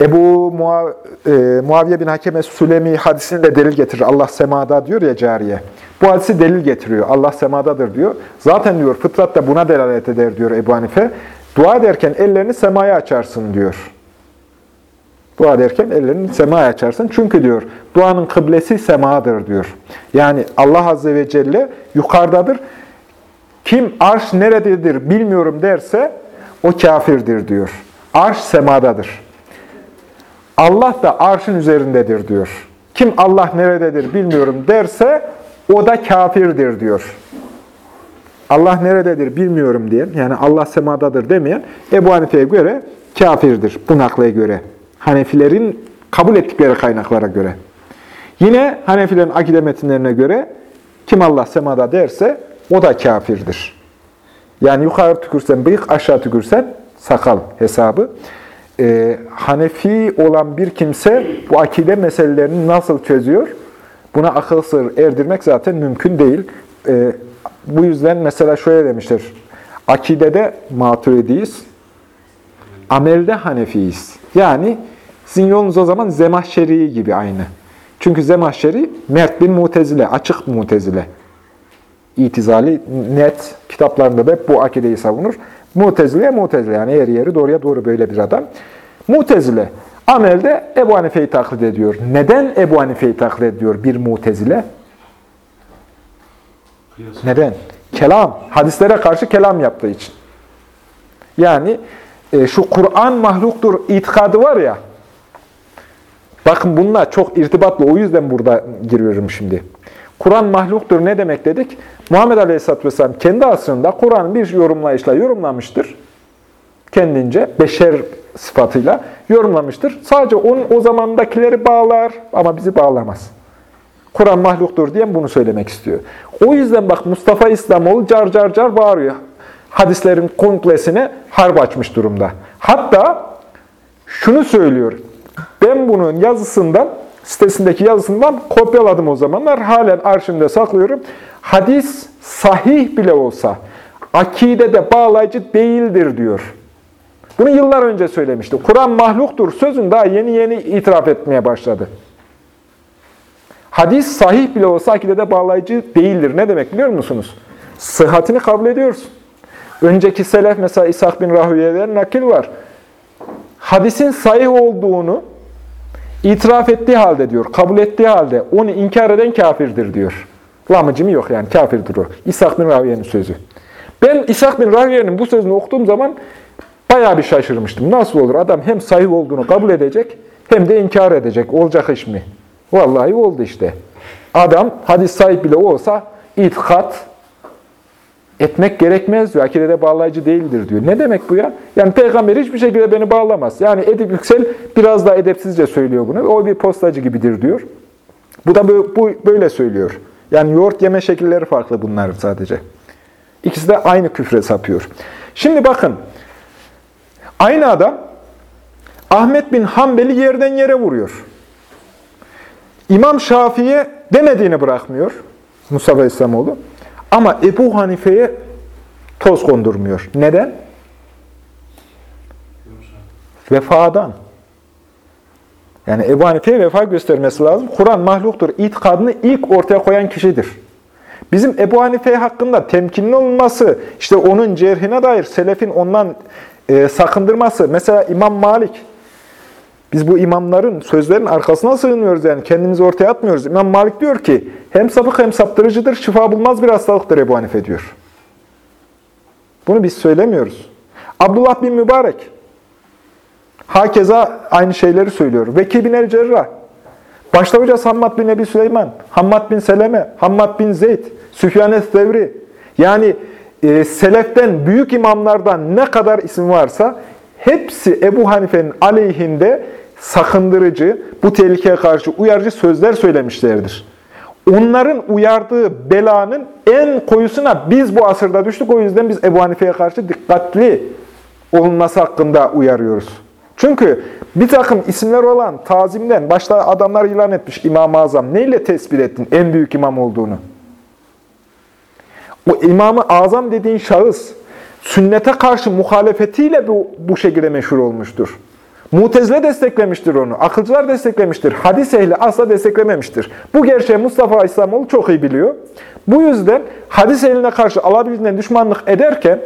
Ebu Muav e, Muaviye bin Hakeme Sülemi hadisini de delil getirir. Allah semada diyor ya cariye. Bu hadisi delil getiriyor. Allah semadadır diyor. Zaten diyor fıtrat da buna delalet eder diyor Ebu Hanife. Dua ederken ellerini semaya açarsın diyor. Dua ederken ellerini semaya açarsın. Çünkü diyor duanın kıblesi semadır diyor. Yani Allah Azze ve Celle yukarıdadır. Kim arş nerededir bilmiyorum derse o kafirdir diyor. Arş semadadır. Allah da arşın üzerindedir diyor. Kim Allah nerededir bilmiyorum derse o da kafirdir diyor. Allah nerededir bilmiyorum diyen, yani Allah semadadır demeyen Ebu Hanife'ye göre kafirdir bu nakle göre. Hanefilerin kabul ettikleri kaynaklara göre. Yine Hanefilerin akide metinlerine göre kim Allah semada derse o da kafirdir. Yani yukarı tükürsen bıyık, aşağı tükürsen sakal hesabı. Ee, Hanefi olan bir kimse bu akide meselelerini nasıl çözüyor? Buna akıl sır erdirmek zaten mümkün değil. Ee, bu yüzden mesela şöyle demiştir. Akidede maturidiyiz. Amelde Hanefiyiz. Yani sizin yolunuz o zaman Zemahşeri gibi aynı. Çünkü Zemahşeri mert bir mutezile, açık mutezile. İtizali, net kitaplarında da hep bu akideyi savunur. Mutezile, mutezile yani yer yeri doğruya doğru böyle bir adam. Mutezile, amelde Ebu Hanife'yi taklit ediyor. Neden Ebu Hanife'yi taklit ediyor bir mutezile? Neden? Kelam. Hadislere karşı kelam yaptığı için. Yani e, şu Kur'an mahluktur itikadı var ya, bakın bununla çok irtibatlı, o yüzden burada giriyorum şimdi. Kur'an mahluktur ne demek dedik? Muhammed Aleyhisselatü Vesselam kendi asrında Kur'an bir yorumlayışla yorumlamıştır. Kendince, beşer sıfatıyla yorumlamıştır. Sadece onun o zamandakileri bağlar ama bizi bağlamaz. Kur'an mahluktur diyen bunu söylemek istiyor. O yüzden bak Mustafa İslamoğlu car car car bağırıyor. Hadislerin komplesine harp açmış durumda. Hatta şunu söylüyor. Ben bunun yazısından, sitesindeki yazısından kopyaladım o zamanlar. Halen arşivimde saklıyorum. Hadis sahih bile olsa akidede bağlayıcı değildir diyor. Bunu yıllar önce söylemişti. Kur'an mahluktur sözün daha yeni yeni itiraf etmeye başladı. Hadis sahih bile olsa akidede bağlayıcı değildir. Ne demek biliyor musunuz? Sıhhatini kabul ediyorsun. Önceki selef mesela İshak bin Rahüye'den nakil var. Hadisin sahih olduğunu itiraf ettiği halde diyor, kabul ettiği halde onu inkar eden kafirdir diyor. Lamıcımı yok yani kafirdir o. İshak bin Rahüye'nin sözü. Ben İshak bin Rahüye'nin bu sözünü okuduğum zaman bayağı bir şaşırmıştım. Nasıl olur? Adam hem sahih olduğunu kabul edecek hem de inkar edecek. Olacak iş mi? Vallahi oldu işte. Adam hadis sahip bile olsa itikat etmek gerekmez diyor. Akidede bağlayıcı değildir diyor. Ne demek bu ya? Yani peygamber hiçbir şekilde beni bağlamaz. Yani Edip Yüksel biraz daha edepsizce söylüyor bunu. O bir postacı gibidir diyor. Bu da böyle söylüyor. Yani yoğurt yeme şekilleri farklı bunlar sadece. İkisi de aynı küfre sapıyor. Şimdi bakın. Aynı adam Ahmet bin Hanbel'i yerden yere vuruyor. İmam Şafii'ye demediğini bırakmıyor Mustafa İslamoğlu. Ama Ebu Hanife'ye toz kondurmuyor. Neden? Vefadan. Yani Ebu Hanife'ye vefa göstermesi lazım. Kur'an mahluktur. İtikadını ilk ortaya koyan kişidir. Bizim Ebu Hanife hakkında temkinli olması, işte onun cerhine dair selefin ondan e, sakındırması. Mesela İmam Malik, biz bu imamların sözlerin arkasına sığınıyoruz yani kendimizi ortaya atmıyoruz. İmam Malik diyor ki hem sapık hem saptırıcıdır, şifa bulmaz bir hastalıktır Ebu Hanife diyor. Bunu biz söylemiyoruz. Abdullah bin Mübarek hakeza aynı şeyleri söylüyor. Vekil bin el Cerrah, başta Hammad bin Ebi Süleyman, Hammad bin Seleme, Hammad bin Zeyd, Süfyan Es-Sevri. Yani e, seleften, büyük imamlardan ne kadar isim varsa hepsi Ebu Hanife'nin aleyhinde sakındırıcı, bu tehlikeye karşı uyarıcı sözler söylemişlerdir. Onların uyardığı belanın en koyusuna biz bu asırda düştük. O yüzden biz Ebu Hanife'ye karşı dikkatli olunması hakkında uyarıyoruz. Çünkü bir takım isimler olan tazimden, başta adamlar ilan etmiş İmam-ı Azam. Neyle tespit ettin en büyük imam olduğunu? O İmam-ı Azam dediğin şahıs, sünnete karşı muhalefetiyle bu, bu şekilde meşhur olmuştur. Mutezile desteklemiştir onu. Akılcılar desteklemiştir. Hadis ehli asla desteklememiştir. Bu gerçeği Mustafa İslamoğlu çok iyi biliyor. Bu yüzden hadis ehline karşı alabildiğinden düşmanlık ederken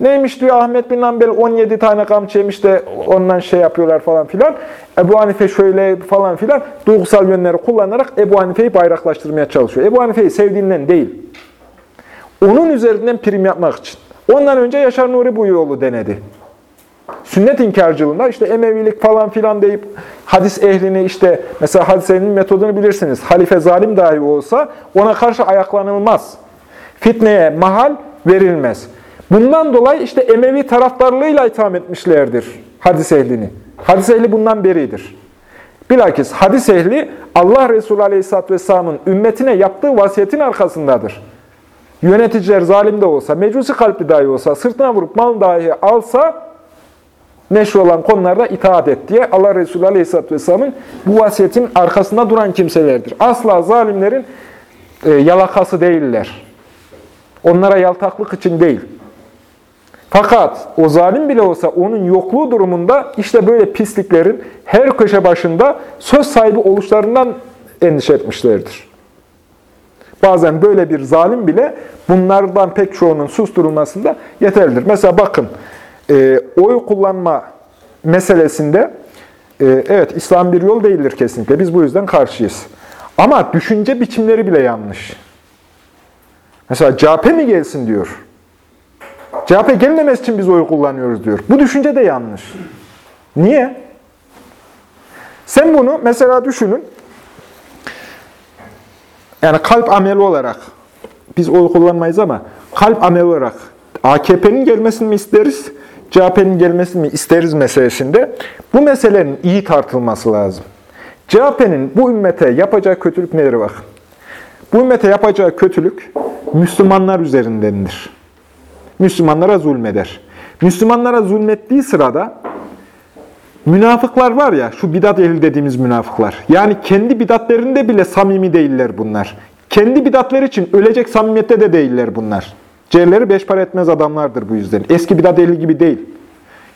neymiş diyor Ahmet bin Hanbel 17 tane kamçı yemiş de ondan şey yapıyorlar falan filan. Ebu Hanife şöyle falan filan duygusal yönleri kullanarak Ebu Hanife'yi bayraklaştırmaya çalışıyor. Ebu Hanife'yi sevdiğinden değil. Onun üzerinden prim yapmak için. Ondan önce Yaşar Nuri bu yolu denedi. Sünnet inkarcılığında işte Emevilik falan filan deyip hadis ehlini işte mesela hadis ehlinin metodunu bilirsiniz. Halife zalim dahi olsa ona karşı ayaklanılmaz. Fitneye mahal verilmez. Bundan dolayı işte Emevi taraftarlığıyla itham etmişlerdir hadis ehlini. Hadis ehli bundan beridir. Bilakis hadis ehli Allah Resulü Aleyhisselatü Vesselam'ın ümmetine yaptığı vasiyetin arkasındadır. Yöneticiler zalim de olsa, mecusi kalpli dahi olsa, sırtına vurup mal dahi alsa meşru olan konularda itaat et diye Allah Resulü Aleyhisselatü Vesselam'ın bu vasiyetin arkasında duran kimselerdir. Asla zalimlerin e, yalakası değiller. Onlara yaltaklık için değil. Fakat o zalim bile olsa onun yokluğu durumunda işte böyle pisliklerin her köşe başında söz sahibi oluşlarından endişe etmişlerdir. Bazen böyle bir zalim bile bunlardan pek çoğunun susturulmasında yeterlidir. Mesela bakın, e, oy kullanma meselesinde e, evet İslam bir yol değildir kesinlikle. Biz bu yüzden karşıyız. Ama düşünce biçimleri bile yanlış. Mesela CHP mi gelsin diyor. CHP gelmemesi için biz oy kullanıyoruz diyor. Bu düşünce de yanlış. Niye? Sen bunu mesela düşünün. Yani kalp ameli olarak, biz oy kullanmayız ama kalp ameli olarak AKP'nin gelmesini mi isteriz, CHP'nin gelmesini mi isteriz meselesinde bu meselenin iyi tartılması lazım. CHP'nin bu ümmete yapacağı kötülük nedir bak. Bu ümmete yapacağı kötülük Müslümanlar üzerindendir. Müslümanlara zulmeder. Müslümanlara zulmettiği sırada münafıklar var ya, şu bidat ehli dediğimiz münafıklar. Yani kendi bidatlerinde bile samimi değiller bunlar. Kendi bidatları için ölecek samimiyette de değiller bunlar. Ciğerleri beş para etmez adamlardır bu yüzden. Eski bidat ehli gibi değil.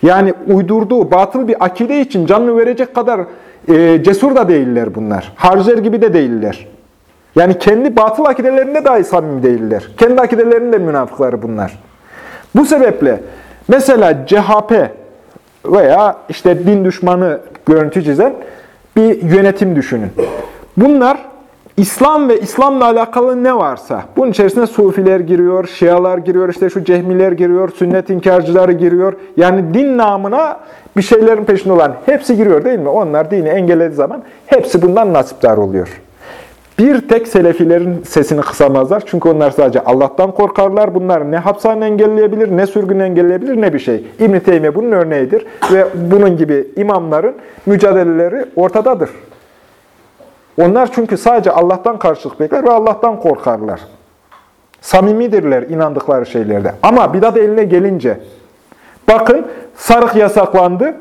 Yani uydurduğu batıl bir akide için canını verecek kadar e, cesur da değiller bunlar. Harcer gibi de değiller. Yani kendi batıl akidelerinde dahi samimi değiller. Kendi akidelerinde münafıkları bunlar. Bu sebeple mesela CHP veya işte din düşmanı görüntü çizen bir yönetim düşünün. Bunlar İslam ve İslam'la alakalı ne varsa, bunun içerisine Sufiler giriyor, Şialar giriyor, işte şu Cehmiler giriyor, sünnet inkarcıları giriyor. Yani din namına bir şeylerin peşinde olan hepsi giriyor değil mi? Onlar dini engellediği zaman hepsi bundan nasipdar oluyor. Bir tek Selefilerin sesini kısamazlar. Çünkü onlar sadece Allah'tan korkarlar. Bunlar ne hapshane engelleyebilir, ne sürgün engelleyebilir, ne bir şey. İbn-i Teymiye bunun örneğidir. Ve bunun gibi imamların mücadeleleri ortadadır. Onlar çünkü sadece Allah'tan karşılık bekler ve Allah'tan korkarlar. Samimidirler inandıkları şeylerde. Ama bidat eline gelince, bakın sarık yasaklandı.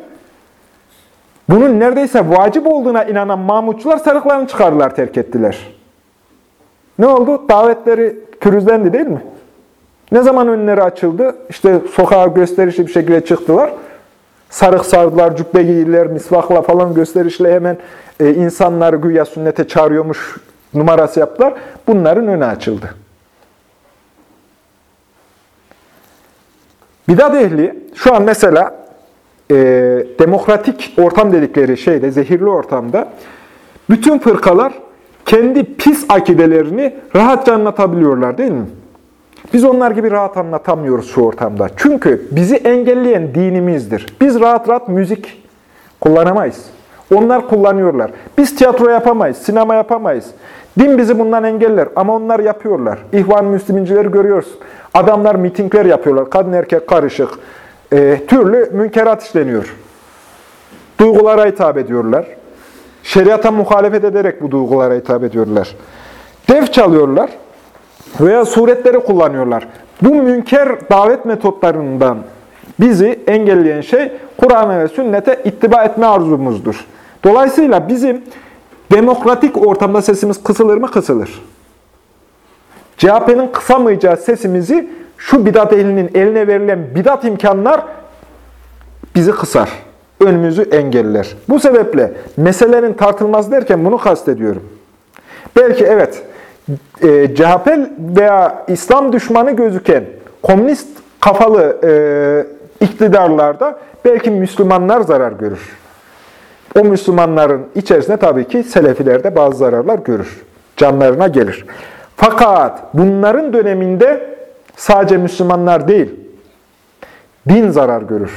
Bunun neredeyse vacip olduğuna inanan Mahmutçular sarıklarını çıkardılar, terk ettiler. Ne oldu? Davetleri pürüzlendi değil mi? Ne zaman önleri açıldı? İşte sokağa gösterişli bir şekilde çıktılar. Sarık sardılar, cübbe giydiler, misvakla falan gösterişle hemen e, insanları güya sünnete çağırıyormuş numarası yaptılar. Bunların önü açıldı. Bidat ehli şu an mesela e, demokratik ortam dedikleri şeyde, zehirli ortamda bütün fırkalar kendi pis akidelerini rahatça anlatabiliyorlar değil mi? Biz onlar gibi rahat anlatamıyoruz şu ortamda. Çünkü bizi engelleyen dinimizdir. Biz rahat rahat müzik kullanamayız. Onlar kullanıyorlar. Biz tiyatro yapamayız, sinema yapamayız. Din bizi bundan engeller ama onlar yapıyorlar. İhvan Müslümincileri görüyoruz. Adamlar mitingler yapıyorlar. Kadın erkek karışık. E, türlü münkerat işleniyor. Duygulara hitap ediyorlar. Şeriata muhalefet ederek bu duygulara hitap ediyorlar. Dev çalıyorlar veya suretleri kullanıyorlar. Bu münker davet metotlarından bizi engelleyen şey Kur'an'a ve sünnete ittiba etme arzumuzdur. Dolayısıyla bizim demokratik ortamda sesimiz kısılır mı? Kısılır. CHP'nin kısamayacağı sesimizi şu bidat ehlinin eline verilen bidat imkanlar bizi kısar. Önümüzü engeller. Bu sebeple meselenin tartılmaz derken bunu kastediyorum. Belki evet e, CHP veya İslam düşmanı gözüken komünist kafalı e, iktidarlarda belki Müslümanlar zarar görür. O Müslümanların içerisinde tabii ki Selefiler de bazı zararlar görür. Canlarına gelir. Fakat bunların döneminde sadece Müslümanlar değil, din zarar görür.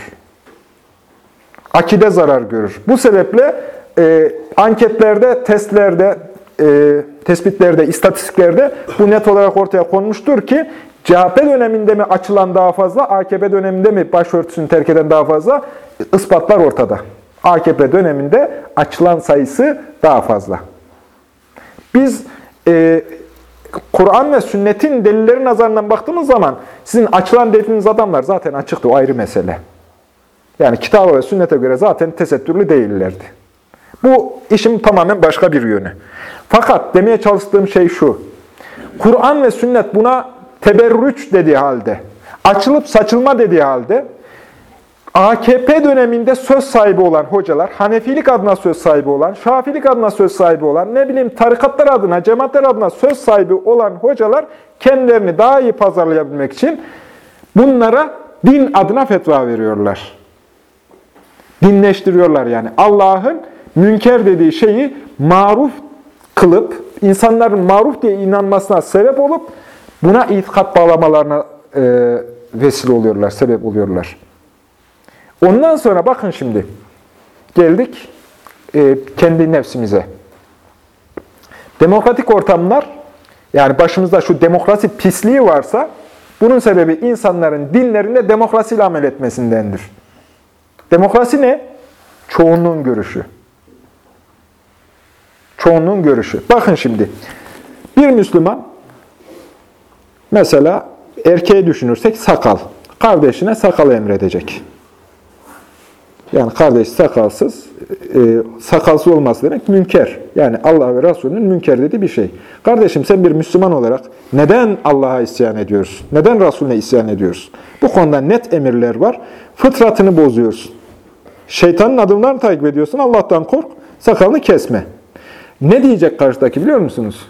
Akide zarar görür. Bu sebeple e, anketlerde, testlerde, e, tespitlerde, istatistiklerde bu net olarak ortaya konmuştur ki CHP döneminde mi açılan daha fazla, AKP döneminde mi başörtüsünü terk eden daha fazla ispatlar ortada. AKP döneminde açılan sayısı daha fazla. Biz e, Kur'an ve sünnetin delillerin nazarından baktığımız zaman sizin açılan dediğiniz adamlar zaten açıktı, o ayrı mesele. Yani kitaba ve sünnete göre zaten tesettürlü değillerdi. Bu işin tamamen başka bir yönü. Fakat demeye çalıştığım şey şu. Kur'an ve sünnet buna teberrüç dediği halde, açılıp saçılma dediği halde AKP döneminde söz sahibi olan hocalar, Hanefilik adına söz sahibi olan, Şafilik adına söz sahibi olan, ne bileyim tarikatlar adına, cemaatler adına söz sahibi olan hocalar kendilerini daha iyi pazarlayabilmek için bunlara din adına fetva veriyorlar. Dinleştiriyorlar yani. Allah'ın münker dediği şeyi maruf kılıp, insanların maruf diye inanmasına sebep olup, buna itikat bağlamalarına e, vesile oluyorlar, sebep oluyorlar. Ondan sonra bakın şimdi, geldik e, kendi nefsimize. Demokratik ortamlar, yani başımızda şu demokrasi pisliği varsa, bunun sebebi insanların dinlerinde demokrasiyle amel etmesindendir. Demokrasi ne? Çoğunluğun görüşü. Çoğunluğun görüşü. Bakın şimdi, bir Müslüman, mesela erkeği düşünürsek sakal, kardeşine sakal emredecek. Yani kardeş sakalsız, e, sakalsız olması demek münker. Yani Allah ve Resulünün münker dediği bir şey. Kardeşim sen bir Müslüman olarak neden Allah'a isyan ediyorsun? Neden Resulüne isyan ediyorsun? Bu konuda net emirler var. Fıtratını bozuyorsun. Şeytanın adımlarını takip ediyorsun. Allah'tan kork, sakalını kesme. Ne diyecek karşıdaki biliyor musunuz?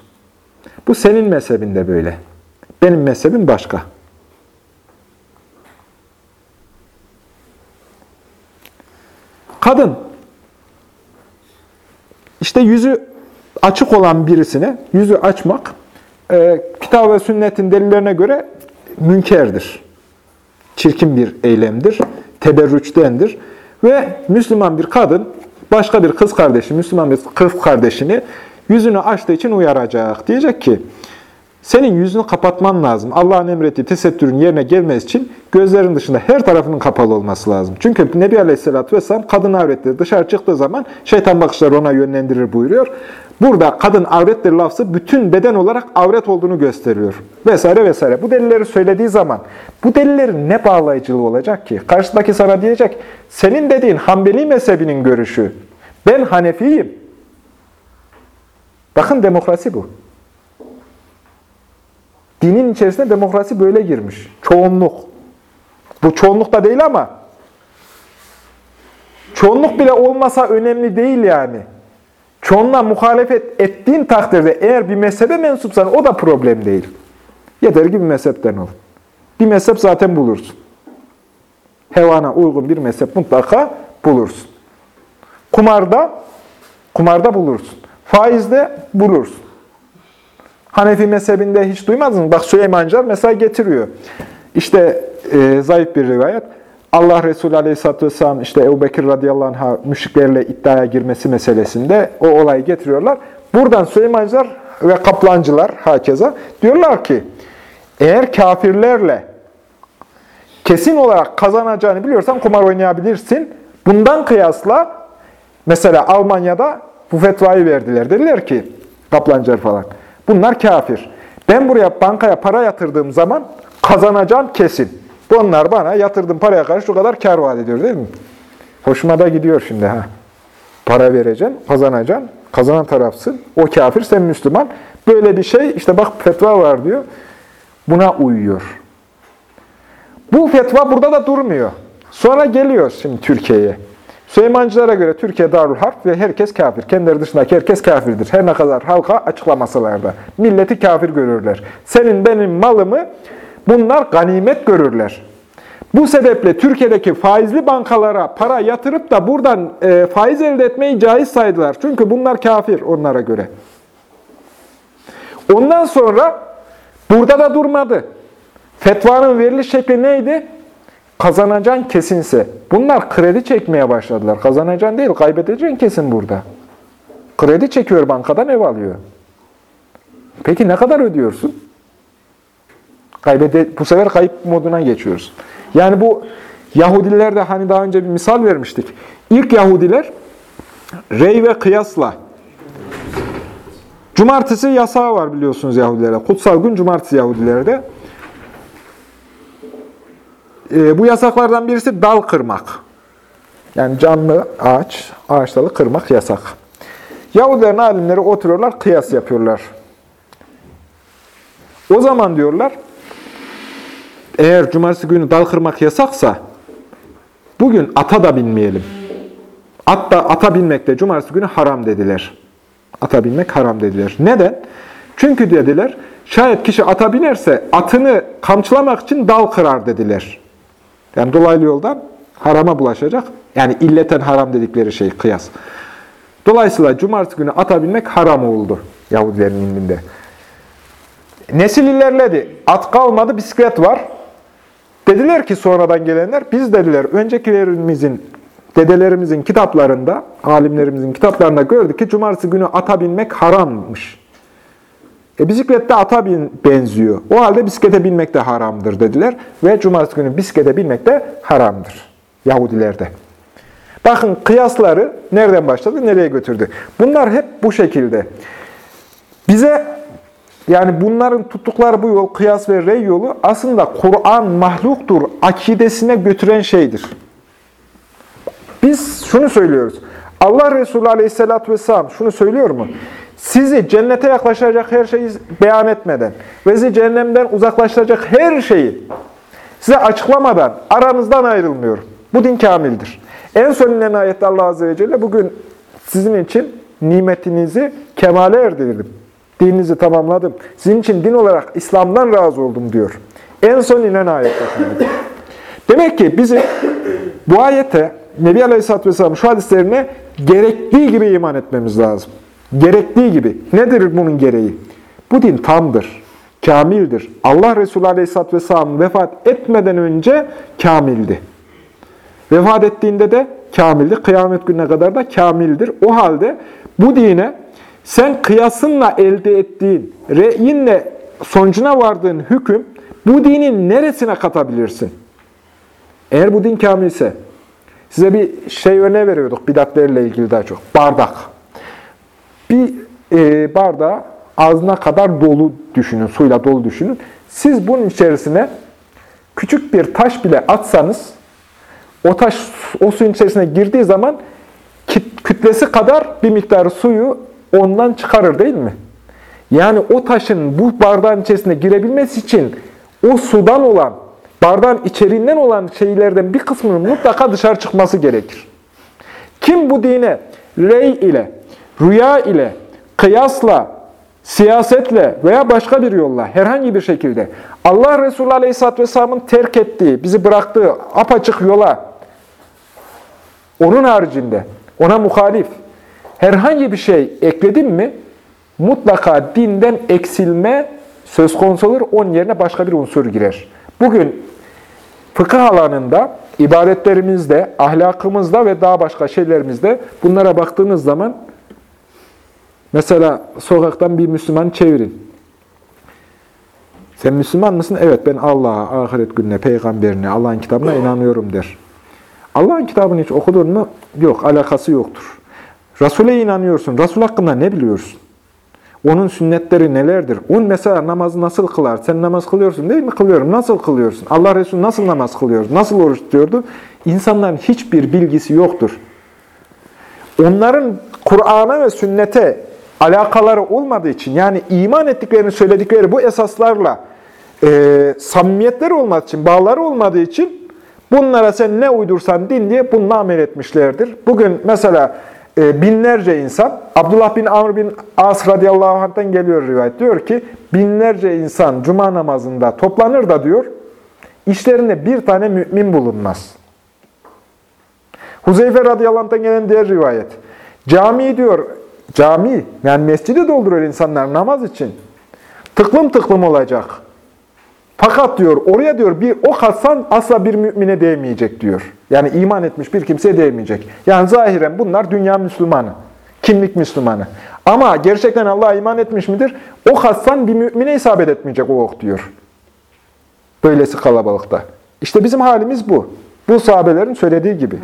Bu senin mezhebinde böyle. Benim mezhebim başka. Kadın, işte yüzü açık olan birisine, yüzü açmak, e, kitap ve sünnetin delillerine göre münkerdir. Çirkin bir eylemdir, teberrüçtendir. Ve Müslüman bir kadın, başka bir kız kardeşi, Müslüman bir kız kardeşini yüzünü açtığı için uyaracak. Diyecek ki, senin yüzünü kapatman lazım. Allah'ın emrettiği tesettürün yerine gelmesi için gözlerin dışında her tarafının kapalı olması lazım. Çünkü Nebi Aleyhisselatü Vesselam kadın avretleri dışarı çıktığı zaman şeytan bakışları ona yönlendirir buyuruyor. Burada kadın avrettir lafzı bütün beden olarak avret olduğunu gösteriyor. Vesaire vesaire. Bu delilleri söylediği zaman bu delillerin ne bağlayıcılığı olacak ki? Karşıdaki sana diyecek, senin dediğin Hanbeli mezhebinin görüşü. Ben Hanefiyim. Bakın demokrasi bu. Dinin içerisinde demokrasi böyle girmiş. Çoğunluk. Bu çoğunluk da değil ama çoğunluk bile olmasa önemli değil yani. Çoğunluğa muhalefet ettiğin takdirde eğer bir mezhebe mensupsan o da problem değil. Yeter ki bir mezhepten ol. Bir mezhep zaten bulursun. Hevana uygun bir mezhep mutlaka bulursun. Kumarda, kumarda bulursun. Faizde bulursun. Hanefi mezhebinde hiç duymadınız? Bak Süleymancar mesela getiriyor. İşte e, zayıf bir rivayet. Allah Resulü Aleyhisselatü Vesselam işte Ebu Bekir radıyallahu anh'a müşriklerle iddiaya girmesi meselesinde o olayı getiriyorlar. Buradan Süleymancılar ve kaplancılar hakeza diyorlar ki eğer kafirlerle kesin olarak kazanacağını biliyorsan kumar oynayabilirsin. Bundan kıyasla mesela Almanya'da bu fetvayı verdiler. Dediler ki kaplancılar falan. Bunlar kafir. Ben buraya bankaya para yatırdığım zaman kazanacağım kesin. Onlar bana yatırdığım paraya karşı şu kadar kar vaat ediyor değil mi? Hoşuma da gidiyor şimdi ha. Para vereceksin, kazanacaksın. Kazanan tarafsın. O kafir, sen Müslüman. Böyle bir şey, işte bak fetva var diyor. Buna uyuyor. Bu fetva burada da durmuyor. Sonra geliyor şimdi Türkiye'ye. Süleymancılara göre Türkiye Darül Harp ve herkes kafir. Kendileri dışındaki herkes kafirdir. Her ne kadar halka açıklamasalar da. Milleti kafir görürler. Senin benim malımı bunlar ganimet görürler. Bu sebeple Türkiye'deki faizli bankalara para yatırıp da buradan e, faiz elde etmeyi caiz saydılar. Çünkü bunlar kafir onlara göre. Ondan sonra burada da durmadı. Fetvanın veriliş şekli neydi? Kazanacaksın kesinse. Bunlar kredi çekmeye başladılar. Kazanacaksın değil, kaybedeceksin kesin burada. Kredi çekiyor bankadan ev alıyor. Peki ne kadar ödüyorsun? Kaybede, bu sefer kayıp moduna geçiyoruz. Yani bu Yahudilerde hani daha önce bir misal vermiştik. İlk Yahudiler rey ve kıyasla Cumartesi yasağı var biliyorsunuz Yahudilerde. Kutsal gün cumartesi Yahudilerde. E, bu yasaklardan birisi dal kırmak. Yani canlı ağaç, ağaç kırmak yasak. Yahudilerin alimleri oturuyorlar, kıyas yapıyorlar. O zaman diyorlar, eğer cumartesi günü dal kırmak yasaksa bugün ata da binmeyelim. At da, ata binmek de cumartesi günü haram dediler. Ata binmek haram dediler. Neden? Çünkü dediler, şayet kişi ata binerse atını kamçılamak için dal kırar dediler. Yani dolaylı yoldan harama bulaşacak. Yani illeten haram dedikleri şey kıyas. Dolayısıyla cumartesi günü ata binmek haram oldu Yahudilerin indinde. Nesil ilerledi. At kalmadı, bisiklet var. Dediler ki sonradan gelenler, biz dediler öncekilerimizin, dedelerimizin kitaplarında, alimlerimizin kitaplarında gördük ki cumartesi günü ata binmek harammış. E, bisiklette ata bin, benziyor. O halde bisiklete binmek de haramdır dediler. Ve cumartesi günü bisiklete binmek de haramdır. Yahudilerde. Bakın kıyasları nereden başladı, nereye götürdü. Bunlar hep bu şekilde. Bize yani bunların tuttukları bu yol, kıyas ve rey yolu aslında Kur'an mahluktur akidesine götüren şeydir. Biz şunu söylüyoruz. Allah Resulü Aleyhisselatü Vesselam şunu söylüyor mu? Sizi cennete yaklaşacak her şeyi beyan etmeden ve sizi cehennemden uzaklaştıracak her şeyi size açıklamadan aranızdan ayrılmıyor. Bu din kamildir. En son inen ayette Allah Azze ve Celle bugün sizin için nimetinizi kemale erdirdim. Dininizi tamamladım. Sizin için din olarak İslam'dan razı oldum diyor. En son inen ayet. Demek ki bizim bu ayete Nebi Aleyhisselatü Vesselam şu hadislerine gerektiği gibi iman etmemiz lazım. Gerektiği gibi. Nedir bunun gereği? Bu din tamdır, kamildir. Allah Resulü Aleyhisselatü Vesselam vefat etmeden önce kamildi. Vefat ettiğinde de kamildi. Kıyamet gününe kadar da kamildir. O halde bu dine sen kıyasınla elde ettiğin, reyinle sonucuna vardığın hüküm bu dinin neresine katabilirsin? Eğer bu din kamilse, size bir şey örneği veriyorduk bidatlerle ilgili daha çok. Bardak. Bir e, bardağı ağzına kadar dolu düşünün, suyla dolu düşünün. Siz bunun içerisine küçük bir taş bile atsanız, o taş o suyun içerisine girdiği zaman kütlesi kadar bir miktar suyu ondan çıkarır değil mi? Yani o taşın bu bardağın içerisine girebilmesi için o sudan olan, bardağın içeriğinden olan şeylerden bir kısmının mutlaka dışarı çıkması gerekir. Kim bu dine rey ile, rüya ile, kıyasla, siyasetle veya başka bir yolla herhangi bir şekilde Allah Resulü Aleyhisselatü Vesselam'ın terk ettiği, bizi bıraktığı apaçık yola onun haricinde ona muhalif herhangi bir şey ekledin mi mutlaka dinden eksilme söz konusu olur. Onun yerine başka bir unsur girer. Bugün fıkıh alanında, ibadetlerimizde, ahlakımızda ve daha başka şeylerimizde bunlara baktığınız zaman mesela sokaktan bir Müslüman çevirin. Sen Müslüman mısın? Evet ben Allah'a, ahiret gününe, peygamberine, Allah'ın kitabına inanıyorum der. Allah'ın kitabını hiç okudun mu? Yok, alakası yoktur. Resul'e inanıyorsun. Resul hakkında ne biliyorsun? Onun sünnetleri nelerdir? On mesela namazı nasıl kılar? Sen namaz kılıyorsun değil mi? Kılıyorum. Nasıl kılıyorsun? Allah Resulü nasıl namaz kılıyor? Nasıl oruç tutuyordu? İnsanların hiçbir bilgisi yoktur. Onların Kur'an'a ve sünnete alakaları olmadığı için, yani iman ettiklerini söyledikleri bu esaslarla e, samimiyetleri olmadığı için, bağları olmadığı için bunlara sen ne uydursan din diye bununla amel etmişlerdir. Bugün mesela e, binlerce insan, Abdullah bin Amr bin As radıyallahu anh'tan geliyor rivayet. Diyor ki, binlerce insan cuma namazında toplanır da diyor, işlerinde bir tane mümin bulunmaz. Huzeyfe radıyallahu anh'tan gelen diğer rivayet. Cami diyor, cami, yani mescidi dolduruyor insanlar namaz için. Tıklım tıklım olacak. Fakat diyor, oraya diyor bir ok atsan asla bir mümine değmeyecek diyor. Yani iman etmiş bir kimseye değmeyecek. Yani zahiren bunlar dünya Müslümanı. Kimlik Müslümanı. Ama gerçekten Allah'a iman etmiş midir? Ok atsan bir mümine isabet etmeyecek o ok diyor. Böylesi kalabalıkta. İşte bizim halimiz bu. Bu sahabelerin söylediği gibi.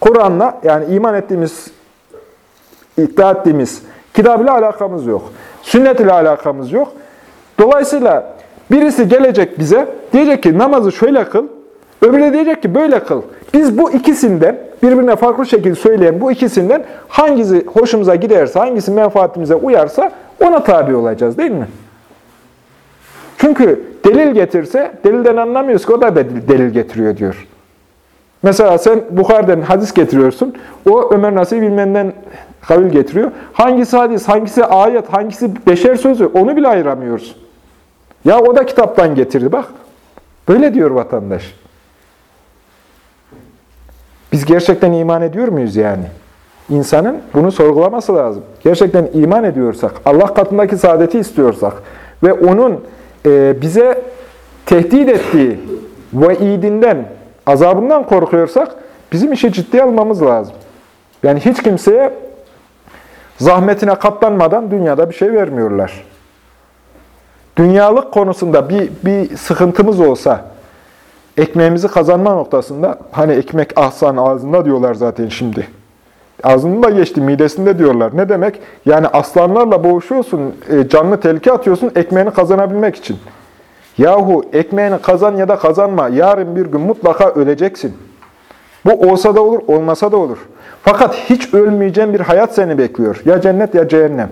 Kur'an'la yani iman ettiğimiz, iddia ettiğimiz kitab ile alakamız yok. Sünnet ile alakamız yok. Dolayısıyla birisi gelecek bize, diyecek ki namazı şöyle kıl, öbürü de diyecek ki böyle kıl. Biz bu ikisinden, birbirine farklı şekilde söyleyen bu ikisinden hangisi hoşumuza giderse, hangisi menfaatimize uyarsa ona tabi olacağız değil mi? Çünkü delil getirse, delilden anlamıyoruz ki o da delil getiriyor diyor. Mesela sen Bukhari'den hadis getiriyorsun, o Ömer Nasuhi bilmenden kavil getiriyor. Hangisi hadis, hangisi ayet, hangisi beşer sözü onu bile ayıramıyoruz. Ya o da kitaptan getirdi bak. Böyle diyor vatandaş. Biz gerçekten iman ediyor muyuz yani? İnsanın bunu sorgulaması lazım. Gerçekten iman ediyorsak, Allah katındaki saadeti istiyorsak ve onun e, bize tehdit ettiği vaidinden, azabından korkuyorsak bizim işi ciddiye almamız lazım. Yani hiç kimseye zahmetine katlanmadan dünyada bir şey vermiyorlar. Dünyalık konusunda bir, bir sıkıntımız olsa, ekmeğimizi kazanma noktasında, hani ekmek ahsan ağzında diyorlar zaten şimdi. Ağzında geçti, midesinde diyorlar. Ne demek? Yani aslanlarla boğuşuyorsun, e, canlı tehlike atıyorsun ekmeğini kazanabilmek için. Yahu ekmeğini kazan ya da kazanma, yarın bir gün mutlaka öleceksin. Bu olsa da olur, olmasa da olur. Fakat hiç ölmeyeceğin bir hayat seni bekliyor. Ya cennet ya cehennem.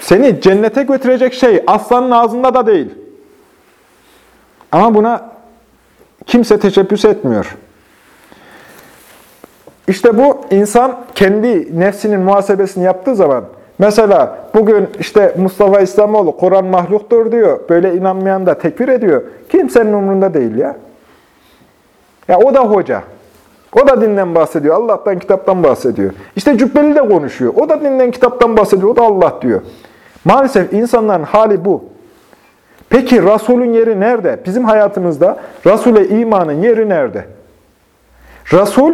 Seni cennete götürecek şey aslanın ağzında da değil. Ama buna kimse teşebbüs etmiyor. İşte bu insan kendi nefsinin muhasebesini yaptığı zaman, mesela bugün işte Mustafa İslamoğlu Kur'an mahluktur diyor, böyle inanmayan da tekfir ediyor. Kimsenin umurunda değil ya. Ya o da hoca. O da dinden bahsediyor. Allah'tan, kitaptan bahsediyor. İşte Cübbeli de konuşuyor. O da dinden, kitaptan bahsediyor. O da Allah diyor. Maalesef insanların hali bu. Peki Resul'ün yeri nerede? Bizim hayatımızda Resul'e imanın yeri nerede? Resul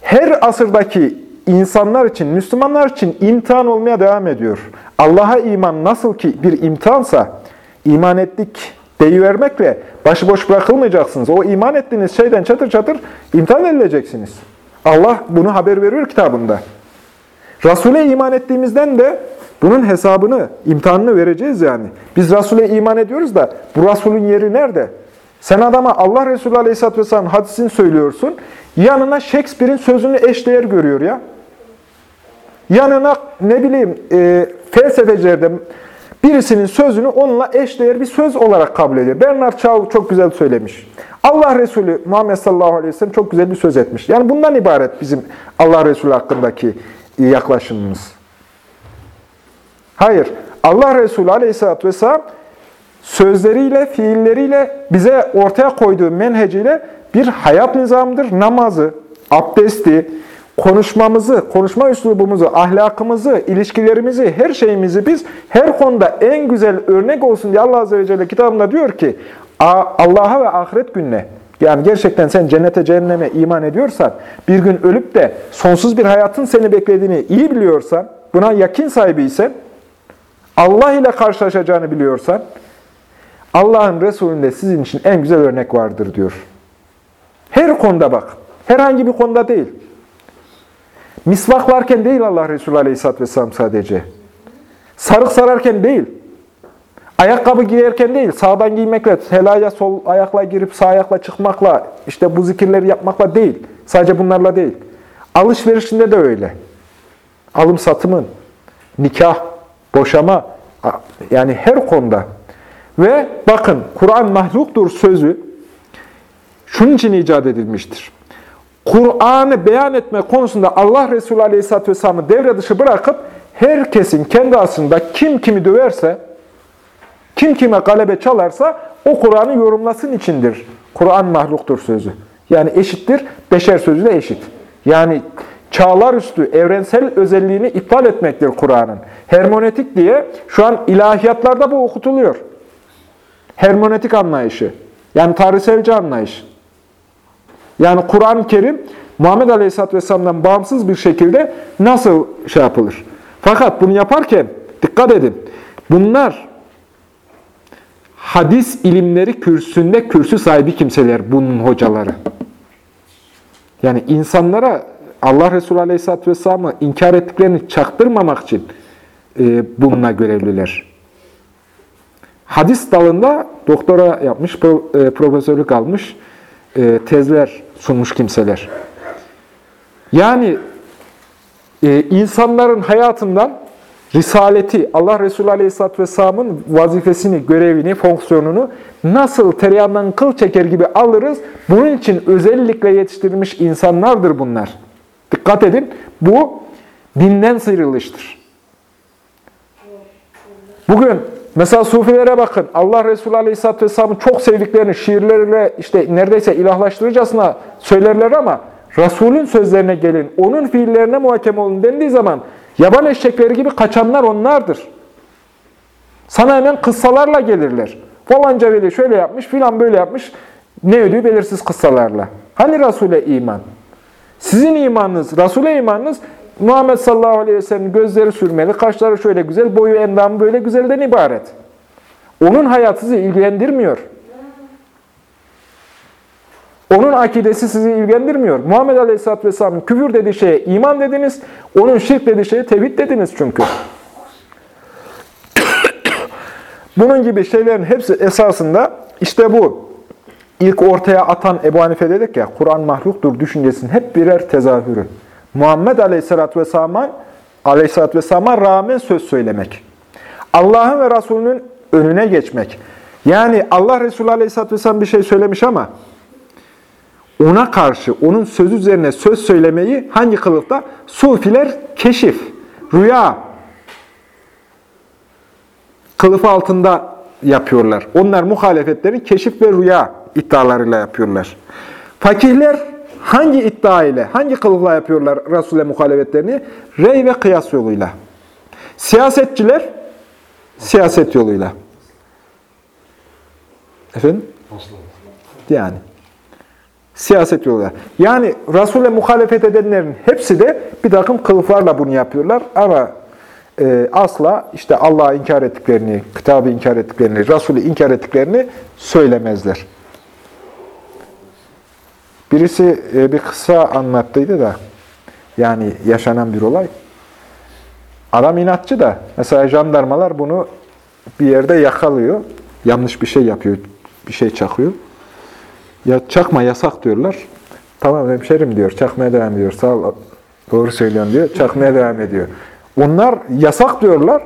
her asırdaki insanlar için, Müslümanlar için imtihan olmaya devam ediyor. Allah'a iman nasıl ki bir imtihansa, iman ettik deyivermekle başıboş bırakılmayacaksınız. O iman ettiğiniz şeyden çatır çatır imtihan edileceksiniz. Allah bunu haber veriyor kitabında. Resul'e iman ettiğimizden de bunun hesabını, imtihanını vereceğiz yani. Biz Resul'e iman ediyoruz da bu Resul'ün yeri nerede? Sen adama Allah Resulü Aleyhisselatü Vesselam hadisini söylüyorsun, yanına Shakespeare'in sözünü eşdeğer görüyor ya. Yanına ne bileyim e, felsefecilerde birisinin sözünü onunla eşdeğer bir söz olarak kabul ediyor. Bernard Shaw çok güzel söylemiş. Allah Resulü Muhammed sallallahu aleyhi ve sellem çok güzel bir söz etmiş. Yani bundan ibaret bizim Allah Resulü hakkındaki yaklaşımımız. Hayır. Allah Resulü aleyhissalatü vesselam sözleriyle, fiilleriyle bize ortaya koyduğu menheciyle bir hayat nizamıdır. Namazı, abdesti, konuşmamızı, konuşma üslubumuzu, ahlakımızı, ilişkilerimizi, her şeyimizi biz her konuda en güzel örnek olsun diye Allah Azze ve Celle kitabında diyor ki Allah'a ve ahiret gününe yani gerçekten sen cennete cehenneme iman ediyorsan, bir gün ölüp de sonsuz bir hayatın seni beklediğini iyi biliyorsan, buna yakin sahibiysen, Allah ile karşılaşacağını biliyorsan, Allah'ın Resulü'nde sizin için en güzel örnek vardır diyor. Her konuda bak. Herhangi bir konuda değil. Misvaklarken değil Allah Resulü Aleyhisselatü Vesselam sadece. Sarık sararken değil. Ayakkabı giyerken değil, sağdan giymekle, helaya sol ayakla girip sağ ayakla çıkmakla, işte bu zikirleri yapmakla değil. Sadece bunlarla değil. Alışverişinde de öyle. Alım satımın, nikah, boşama, yani her konuda. Ve bakın, Kur'an mahluktur sözü şunun için icat edilmiştir. Kur'an'ı beyan etme konusunda Allah Resulü Aleyhisselatü Vesselam'ı devre dışı bırakıp herkesin kendi aslında kim kimi döverse, kim kime galebe çalarsa o Kur'an'ı yorumlasın içindir. Kur'an mahluktur sözü. Yani eşittir, beşer sözüyle eşit. Yani çağlar üstü evrensel özelliğini iptal etmektir Kur'an'ın. Hermonetik diye şu an ilahiyatlarda bu okutuluyor. Hermonetik anlayışı. Yani tarihselci anlayış. Yani Kur'an-ı Kerim Muhammed Aleyhisselatü Vesselam'dan bağımsız bir şekilde nasıl şey yapılır? Fakat bunu yaparken dikkat edin. Bunlar hadis ilimleri kürsünde kürsü sahibi kimseler, bunun hocaları. Yani insanlara Allah Resulü Aleyhisselatü Vesselam'ı inkar ettiklerini çaktırmamak için e, bununla görevliler. Hadis dalında doktora yapmış, pro, e, profesörlük almış, e, tezler sunmuş kimseler. Yani e, insanların hayatından risaleti, Allah Resulü Aleyhisselatü Vesselam'ın vazifesini, görevini, fonksiyonunu nasıl tereyağından kıl çeker gibi alırız. Bunun için özellikle yetiştirilmiş insanlardır bunlar. Dikkat edin, bu dinden sıyrılıştır. Bugün mesela Sufilere bakın. Allah Resulü Aleyhisselatü Vesselam'ın çok sevdiklerini şiirleriyle işte neredeyse ilahlaştırıcasına söylerler ama Resulün sözlerine gelin, onun fiillerine muhakeme olun dendiği zaman yaban eşekleri gibi kaçanlar onlardır. Sana hemen kıssalarla gelirler. Falanca veli şöyle yapmış, filan böyle yapmış. Ne ödüğü belirsiz kıssalarla. Hani Resul'e iman? Sizin imanınız, Resul'e imanınız Muhammed sallallahu aleyhi ve sellem'in gözleri sürmeli, kaşları şöyle güzel, boyu endamı böyle güzelden ibaret. Onun hayatı sizi ilgilendirmiyor. Onun akidesi sizi ilgilendirmiyor. Muhammed Aleyhisselatü Vesselam'ın küfür dediği şeye iman dediniz, onun şirk dediği şeye tevhid dediniz çünkü. Bunun gibi şeylerin hepsi esasında işte bu ilk ortaya atan Ebu Hanife dedik ya, Kur'an mahluktur düşüncesinin hep birer tezahürü. Muhammed Aleyhisselatü Vesselam'a Aleyhisselatü Vesselam'a rağmen söz söylemek. Allah'ın ve Resulünün önüne geçmek. Yani Allah Resulü Aleyhisselatü Vesselam bir şey söylemiş ama ona karşı, onun sözü üzerine söz söylemeyi hangi kılıkta? Sufiler keşif, rüya kılıfı altında yapıyorlar. Onlar muhalefetleri keşif ve rüya iddialarıyla yapıyorlar. Fakihler hangi iddia ile, hangi kılıfla yapıyorlar Resul'e muhalefetlerini? Rey ve kıyas yoluyla. Siyasetçiler siyaset yoluyla. Efendim? Yani. Siyaset yoluyla. Yani Resul'e muhalefet edenlerin hepsi de bir takım kılıflarla bunu yapıyorlar. Ama e, asla işte Allah'ı inkar ettiklerini, kitabı inkar ettiklerini, Resul'ü inkar ettiklerini söylemezler. Birisi e, bir kısa anlattıydı da, yani yaşanan bir olay. Adam inatçı da, mesela jandarmalar bunu bir yerde yakalıyor, yanlış bir şey yapıyor, bir şey çakıyor. Ya çakma yasak diyorlar. Tamam hemşerim diyor, çakmaya devam ediyor. Sağ ol, doğru söylüyorsun diyor, çakmaya devam ediyor. Onlar yasak diyorlar.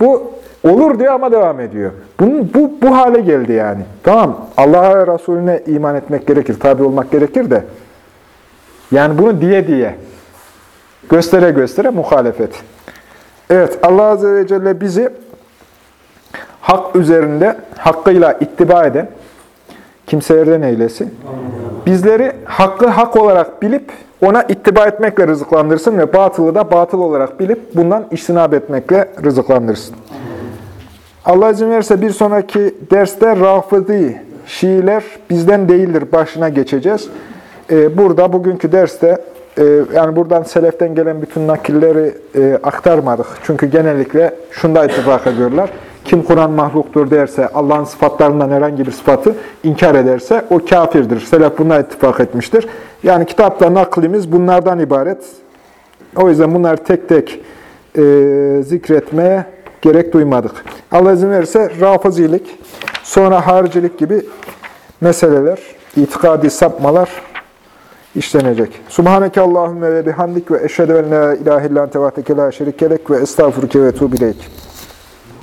Bu olur diyor ama devam ediyor. Bunun, bu, bu hale geldi yani. Tamam Allah'a ve Resulüne iman etmek gerekir, tabi olmak gerekir de. Yani bunu diye diye, göstere göstere muhalefet. Evet Allah Azze ve Celle bizi hak üzerinde hakkıyla ittiba eden kimselerden eylesin. Bizleri hakkı hak olarak bilip ona ittiba etmekle rızıklandırsın ve batılı da batıl olarak bilip bundan iştinab etmekle rızıklandırsın. Allah izin verirse bir sonraki derste Rafıdi, Şiiler bizden değildir başına geçeceğiz. Ee, burada bugünkü derste e, yani buradan seleften gelen bütün nakilleri e, aktarmadık. Çünkü genellikle şunda ittifak ediyorlar. Kim Kur'an mahluktur derse, Allah'ın sıfatlarından herhangi bir sıfatı inkar ederse o kafirdir. Selef buna ittifak etmiştir. Yani kitapta naklimiz bunlardan ibaret. O yüzden bunları tek tek e, zikretmeye gerek duymadık. Allah izin verirse rafazilik, sonra haricilik gibi meseleler, itikadi sapmalar işlenecek. Subhaneke Allahümme ve bihamdik ve eşhedü en la ilahe illan tevateke la şerikelek ve estağfurke ve tuğbileyk.